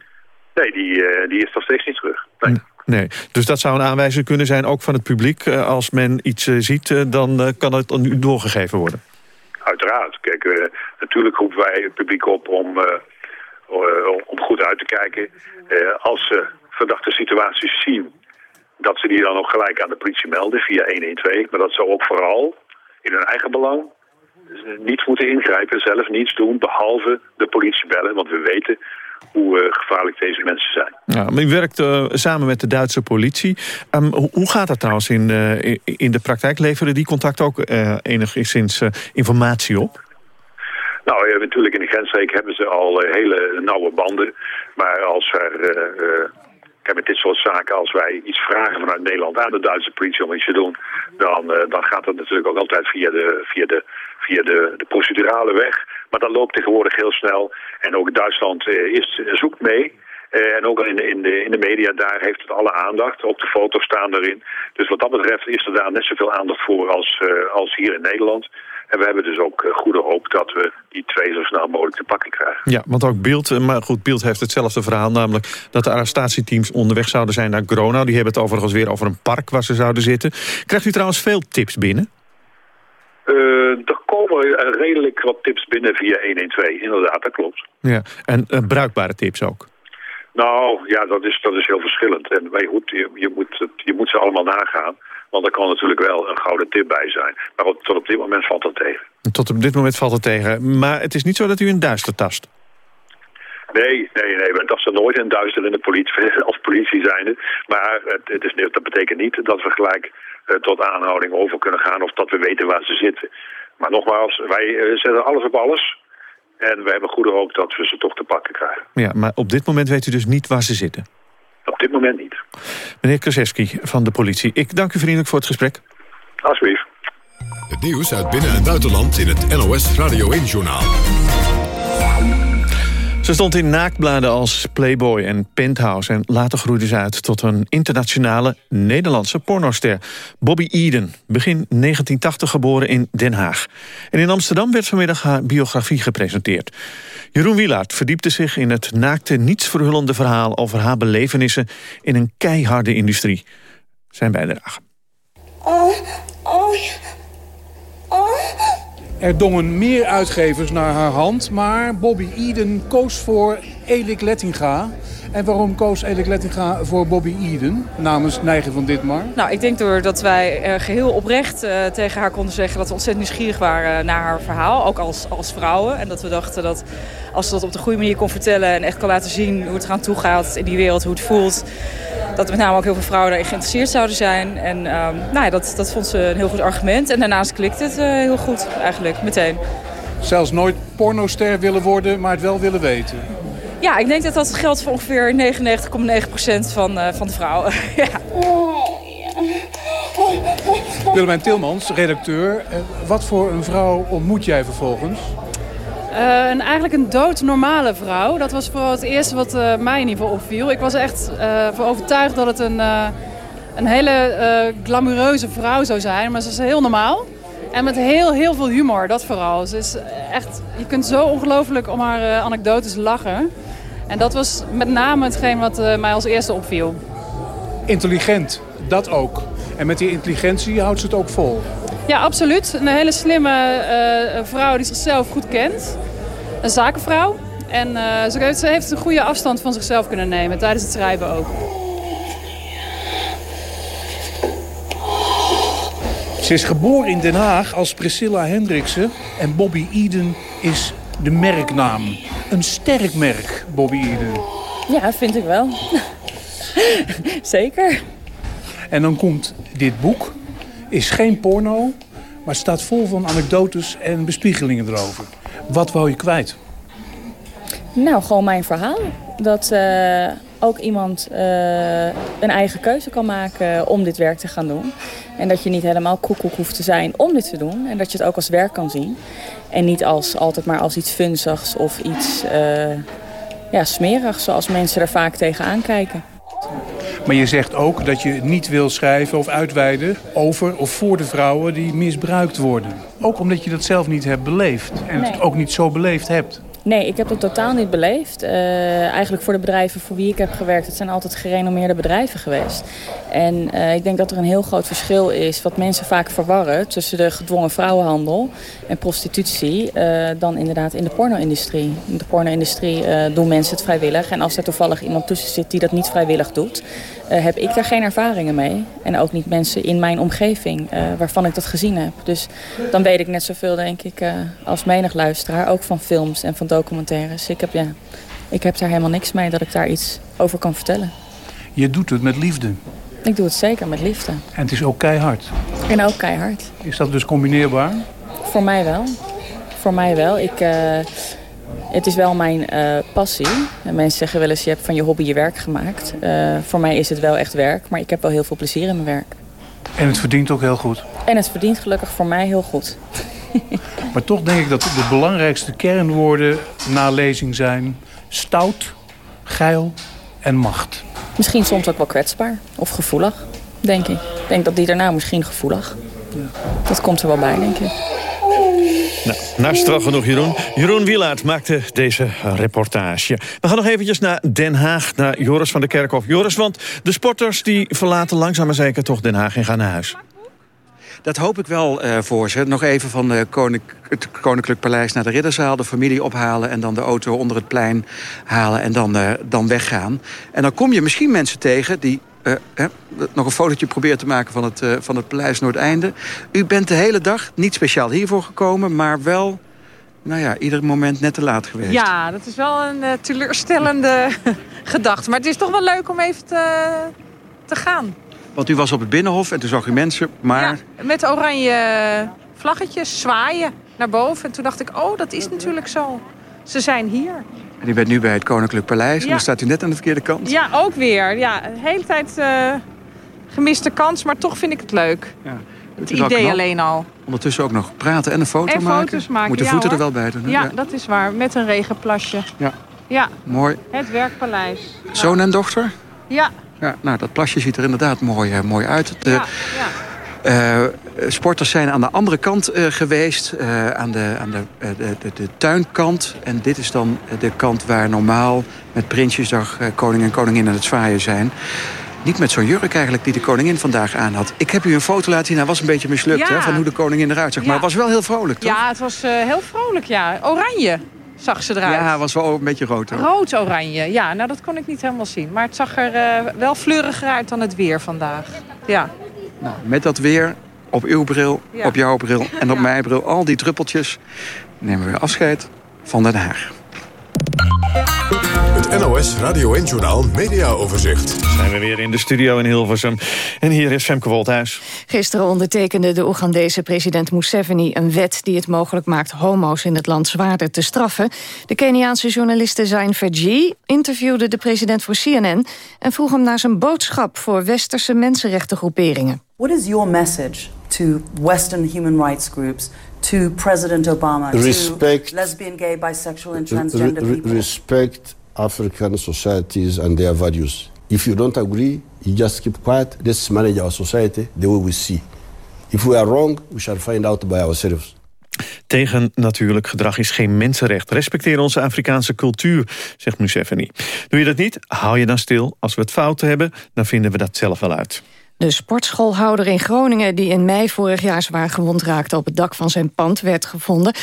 Nee, die, die is nog steeds niet terug. Nee, dus dat zou een aanwijzing kunnen zijn, ook van het publiek. Als men iets ziet, dan kan het aan u doorgegeven worden. Uiteraard. Kijk, natuurlijk roepen wij het publiek op om, om goed uit te kijken. Als ze verdachte situaties zien, dat ze die dan ook gelijk aan de politie melden via 112. Maar dat ze ook vooral in hun eigen belang niet moeten ingrijpen, zelf niets doen, behalve de politie bellen. Want we weten hoe eh, gevaarlijk deze mensen zijn. Ja, maar u werkt eh, samen met de Duitse politie. Ehm, hoe, hoe gaat dat trouwens in, eh, in- de praktijk? Leveren die contact ook enigszins informatie op? Nou, ja, natuurlijk in de grensstreek hebben ze al hele nauwe banden. Maar als er, met dit soort zaken, als wij iets vragen vanuit Nederland aan de Duitse politie om iets te doen, dan, eh, dan gaat dat natuurlijk ook altijd via de, via de, via de, de procedurale weg. Maar dat loopt tegenwoordig heel snel. En ook Duitsland eh, is, zoekt mee. Eh, en ook in, de- in, de, in de media daar heeft het alle aandacht. Ook de foto's staan erin. Dus wat dat betreft is er daar net zoveel aandacht voor als, als hier in Nederland. En we hebben dus ook eh, goede hoop dat we die twee zo snel mogelijk te pakken krijgen. Ja, want ook Beeld, eh, maar goed, Beeld heeft hetzelfde verhaal... namelijk dat de arrestatieteams onderweg zouden zijn naar Gronau. Die hebben het overigens weer over een park waar ze zouden zitten. Krijgt u trouwens veel tips binnen? Eh, er komen redelijk wat tips binnen via 112. Inderdaad, dat klopt. Ja, en bruikbare tips ook. Nou, ja, dat is, dat is heel verschillend. En wij, je, je, moet, je moet ze allemaal nagaan. Want er kan natuurlijk wel een gouden tip bij zijn. Maar op, tot op dit moment valt dat tegen. Tot op dit moment valt het tegen. Maar het is niet zo dat u een duister tast. Nee, nee, nee. We tasten nooit in duister in de politie, als politie zijnde. Maar het, het is, dat betekent niet dat we gelijk eh, tot aanhouding over kunnen gaan... of dat we weten waar ze zitten. Maar nogmaals, wij eh, zetten alles op alles. En we hebben goede hoop dat we ze toch te pakken krijgen. Ja, maar op dit moment weet u dus niet waar ze zitten. Op dit moment niet. Meneer Kraszewski van de politie, ik dank u vriendelijk voor het gesprek. Alsjeblieft. Het nieuws uit binnen- en buitenland in het NOS Radio 1-journaal. Ze stond in naaktbladen als Playboy en Penthouse... en later groeide ze uit tot een internationale Nederlandse pornoster. Bobby Eden, begin 1980 geboren in Den Haag. En in Amsterdam werd vanmiddag haar biografie gepresenteerd. Jeroen Wielaert verdiepte zich in het naakte, nietsverhullende verhaal... over haar belevenissen in een keiharde industrie. Zijn bijdrage. Oh, oh. Er dongen meer uitgevers naar haar hand, maar Bobby Eden koos voor Elik Lettinga. En waarom koos Elik Lettinga voor Bobby Eden namens Nijgen van Ditmar? Nou, ik denk doordat wij eh, geheel oprecht eh, tegen haar konden zeggen dat we ontzettend nieuwsgierig waren naar haar verhaal. Ook als, als vrouwen. En dat we dachten dat als ze dat op de goede manier kon vertellen en echt kan laten zien hoe het eraan toe gaat in die wereld, hoe het voelt. Dat met name ook heel veel vrouwen daarin geïnteresseerd zouden zijn. En ehm, nou ja, dat, dat vond ze een heel goed argument. En daarnaast klikte het eh, heel goed eigenlijk, meteen. Zelfs nooit pornoster willen worden, maar het wel willen weten. Ja, ik denk dat dat geldt voor ongeveer 99,9% van, eh, van de vrouwen. ja. Willemijn Tilmans, redacteur. Eh, Wat voor een vrouw ontmoet jij vervolgens? Eh, en eigenlijk een doodnormale vrouw. Dat was vooral het eerste wat eh, mij in ieder geval opviel. Ik was echt eh voor overtuigd dat het een, eh, een hele eh, glamoureuze vrouw zou zijn. Maar ze is heel normaal. En met heel, heel veel humor, dat vooral. Ze is echt, je kunt zo ongelooflijk om haar eh, anekdotes lachen. En dat was met name hetgeen wat eh, mij als eerste opviel. Intelligent, dat ook. En met die intelligentie houdt ze het ook vol. Ja, absoluut. Een hele slimme eh, vrouw die zichzelf goed kent. Een zakenvrouw. En eh, ze, heeft, ze heeft een goede afstand van zichzelf kunnen nemen tijdens het schrijven ook. Ze is geboren in Den Haag als Priscilla Hendriksen. En Bobby Eden is de merknaam. Een sterk merk, Bobby Eden. Ja, vind ik wel. Zeker. En dan komt dit boek. Is geen porno, maar staat vol van anekdotes en bespiegelingen erover. Wat wou je kwijt? Nou, gewoon mijn verhaal. Dat eh, ook iemand eh, een eigen keuze kan maken om dit werk te gaan doen. En dat je niet helemaal koekoek hoeft te zijn om dit te doen. En dat je het ook als werk kan zien. En niet als, altijd maar als iets funzigs of iets eh, ja, smerigs, zoals mensen er vaak tegenaan kijken. Maar je zegt ook dat je niet wil schrijven of uitweiden over of voor de vrouwen die misbruikt worden. Ook omdat je dat zelf niet hebt beleefd en het ook niet zo beleefd hebt. Nee, ik heb het totaal niet beleefd. Eh, eigenlijk voor de bedrijven voor wie ik heb gewerkt, het zijn altijd gerenommeerde bedrijven geweest. En eh, ik denk dat er een heel groot verschil is, wat mensen vaak verwarren, tussen de gedwongen vrouwenhandel en prostitutie, eh, dan inderdaad in de porno-industrie. In de porno-industrie doen mensen het vrijwillig. En als er toevallig iemand tussen zit die dat niet vrijwillig doet, eh, heb ik daar geen ervaringen mee. En ook niet mensen in mijn omgeving eh, waarvan ik dat gezien heb. Dus dan weet ik net zoveel, denk ik, eh, als menig luisteraar. Ook van films en van documentaires. Ik heb, ja, ik heb daar helemaal niks mee dat ik daar iets over kan vertellen. Je doet het met liefde. Ik doe het zeker met liefde. En het is ook keihard. En ook keihard. Is dat dus combineerbaar? Voor mij wel. Voor mij wel. Ik, het is wel mijn eh, passie. En mensen zeggen wel eens, je hebt van je hobby je werk gemaakt. Eh, voor mij is het wel echt werk, maar ik heb wel heel veel plezier in mijn werk. En het verdient ook heel goed. En het verdient gelukkig voor mij heel goed. Maar toch denk ik dat de belangrijkste kernwoorden na lezing zijn... stout, geil en macht. Misschien soms ook wel kwetsbaar of gevoelig, denk ik. Ik denk dat die daarna misschien gevoelig. Dat komt er wel bij, denk ik. Nou, naar straf genoeg, Jeroen. Jeroen Wielaert maakte deze reportage. We gaan nog eventjes naar Den Haag, naar Joris van der Kerkhof. Joris, want de sporters die verlaten langzaam maar zeker toch Den Haag en gaan naar huis. Dat hoop ik wel eh, voor ze. Nog even van Konink- het Koninklijk Paleis naar de Ridderzaal... de familie ophalen en dan de auto onder het plein halen... en dan, eh, dan weggaan. En dan kom je misschien mensen tegen die... eh, hè, nog een fotootje proberen te maken van het, eh, van het Paleis Noordeinde. U bent de hele dag niet speciaal hiervoor gekomen... maar wel, nou ja, ieder moment net te laat geweest. Ja, dat is wel een eh, teleurstellende gedachte. Maar het is toch wel leuk om even te, te gaan. Want u was op het Binnenhof en toen zag u mensen, maar... Met oranje vlaggetjes zwaaien naar boven. En toen dacht ik, oh, dat is natuurlijk zo. Ze zijn hier. En u bent nu bij het Koninklijk Paleis... en Ja. dan staat u net aan de verkeerde kant. Ja, ook weer. Ja, de hele tijd eh, gemiste kans, maar toch vind ik het leuk. Ja. Het idee alleen al. Ondertussen ook nog praten en een foto en maken. foto's maken. Moet de ja, voeten er wel bij doen. hè? Ja, dat is waar. Met een regenplasje. Ja. Ja, Mooi. het werkpaleis. Zoon en dochter? Ja, Ja, nou, dat plasje ziet er inderdaad mooi, eh, mooi uit. De, ja, ja. Eh, sporters zijn aan de andere kant eh, geweest, eh, aan, de, aan de, de, de, tuinkant. En dit is dan de kant waar normaal met Prinsjesdag koning en koningin aan het zwaaien zijn. Niet met zo'n jurk eigenlijk die de koningin vandaag aan had. Ik heb u een foto laten zien, hij was een beetje mislukt Ja. hè, van hoe de koningin eruit zag. Maar het was wel heel vrolijk, toch? Ja, het was heel vrolijk, ja. Oranje zag ze eruit. Ja, het was wel een beetje rood. hoor. Rood-oranje, ja. Nou, dat kon ik niet helemaal zien. Maar het zag er wel fleuriger uit dan het weer vandaag. Ja. Nou, met dat weer, op uw bril, Ja. op jouw bril en op mijn bril, al die druppeltjes, nemen we afscheid van Den Haag. Het NOS Radio 1-journaal Media Overzicht. Zijn we weer in de studio in Hilversum. En hier is Femke Wolthuis. Gisteren ondertekende de Oegandese president Museveni een wet die het mogelijk maakt homo's in het land zwaarder te straffen. De Keniaanse journaliste Zain Verjee interviewde de president voor CNN en vroeg hem naar zijn boodschap voor westerse mensenrechtengroeperingen. What is your message to Western human rights groups, to President Obama, Respect- to lesbian, gay, bisexual and Re- transgender re- people? respect African societies and their values. If you don't agree, you just keep quiet. Let's manage our society the way we see. If we are wrong, we shall find out by ourselves. Tegen natuurlijk gedrag is geen mensenrecht. Respecteer onze Afrikaanse cultuur, zegt Museveni. Doe je dat niet, hou je dan stil. Als we het fout hebben, dan vinden we dat zelf wel uit. De sportschoolhouder in Groningen die in mei vorig jaar zwaar gewond raakte op het dak van zijn pand werd gevonden.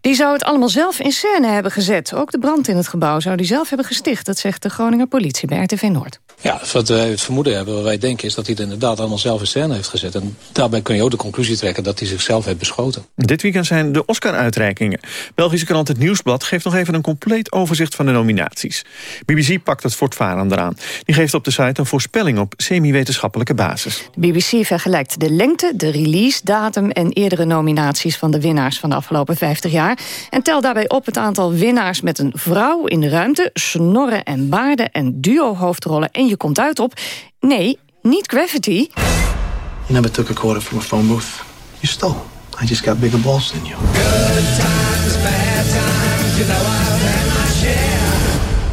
Die zou het allemaal zelf in scène hebben gezet. Ook de brand in het gebouw zou die zelf hebben gesticht. Dat zegt de Groninger politie bij RTV Noord. Ja, wat wij het vermoeden hebben, wat wij denken, is dat hij het inderdaad allemaal zelf in scène heeft gezet. En daarbij kun je ook de conclusie trekken dat hij zichzelf heeft beschoten. Dit weekend zijn de Oscar-uitreikingen. Belgische krant Het Nieuwsblad geeft nog even een compleet overzicht van de nominaties. BBC pakt het voortvarend eraan. Die geeft op de site een voorspelling op semi-wetenschappelijke basis. De BBC vergelijkt de lengte, de release-datum en eerdere nominaties van de winnaars van de afgelopen 50 jaar. En telt daarbij op het aantal winnaars met een vrouw in de ruimte, snorren en baarden en duo-hoofdrollen. En je komt uit op, nee, niet Gravity. You never took a quarter from a phone booth. You stole. I just got bigger balls than you.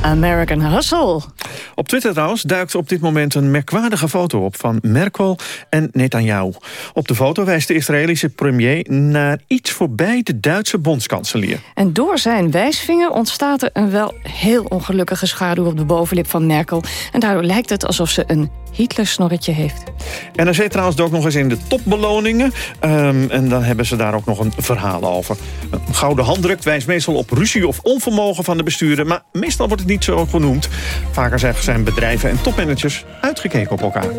American Hustle. Op Twitter trouwens duikt op dit moment een merkwaardige foto op van Merkel en Netanyahu. Op de foto wijst de Israëlische premier naar iets voorbij de Duitse bondskanselier. En door zijn wijsvinger ontstaat er een wel heel ongelukkige schaduw op de bovenlip van Merkel. En daardoor lijkt het alsof ze een Hitler-snorretje heeft. NRC trouwens ook nog eens in de topbeloningen. Ehm, en dan hebben ze daar ook nog een verhaal over. Een gouden handdruk wijst meestal op ruzie of onvermogen van de bestuurder. Maar meestal wordt het niet zo genoemd. Vaker zijn bedrijven en topmanagers uitgekeken op elkaar.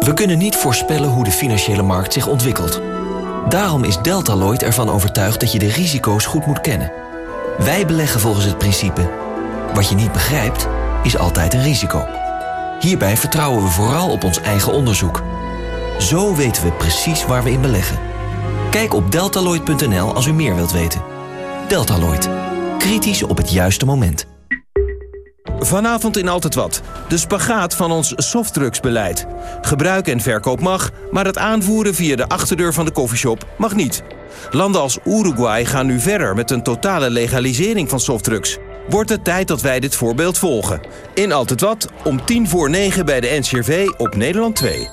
We kunnen niet voorspellen hoe de financiële markt zich ontwikkelt. Daarom is Deltaloid ervan overtuigd dat je de risico's goed moet kennen. Wij beleggen volgens het principe... wat je niet begrijpt, is altijd een risico. Hierbij vertrouwen we vooral op ons eigen onderzoek. Zo weten we precies waar we in beleggen. Kijk op deltaloid.nl als u meer wilt weten. Deltaloid. Kritisch op het juiste moment. Vanavond in Altijd Wat. De spagaat van ons softdrugsbeleid. Gebruik en verkoop mag, maar het aanvoeren via de achterdeur van de koffieshop mag niet. Landen als Uruguay gaan nu verder met een totale legalisering van softdrugs. Wordt het tijd dat wij dit voorbeeld volgen. In Altijd Wat, om tien voor negen bij de NCRV op Nederland 2.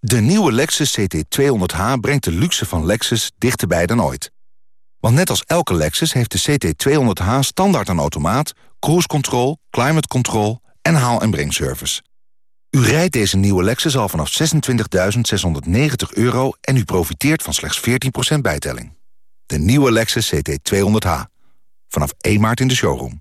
De nieuwe Lexus CT200H brengt de luxe van Lexus dichterbij dan ooit. Want net als elke Lexus heeft de CT200H standaard een automaat... cruise control, climate control en haal- en brengservice. U rijdt deze nieuwe Lexus al vanaf 26.690 euro... en u profiteert van slechts 14% bijtelling. De nieuwe Lexus CT200H. Vanaf 1 maart in de showroom.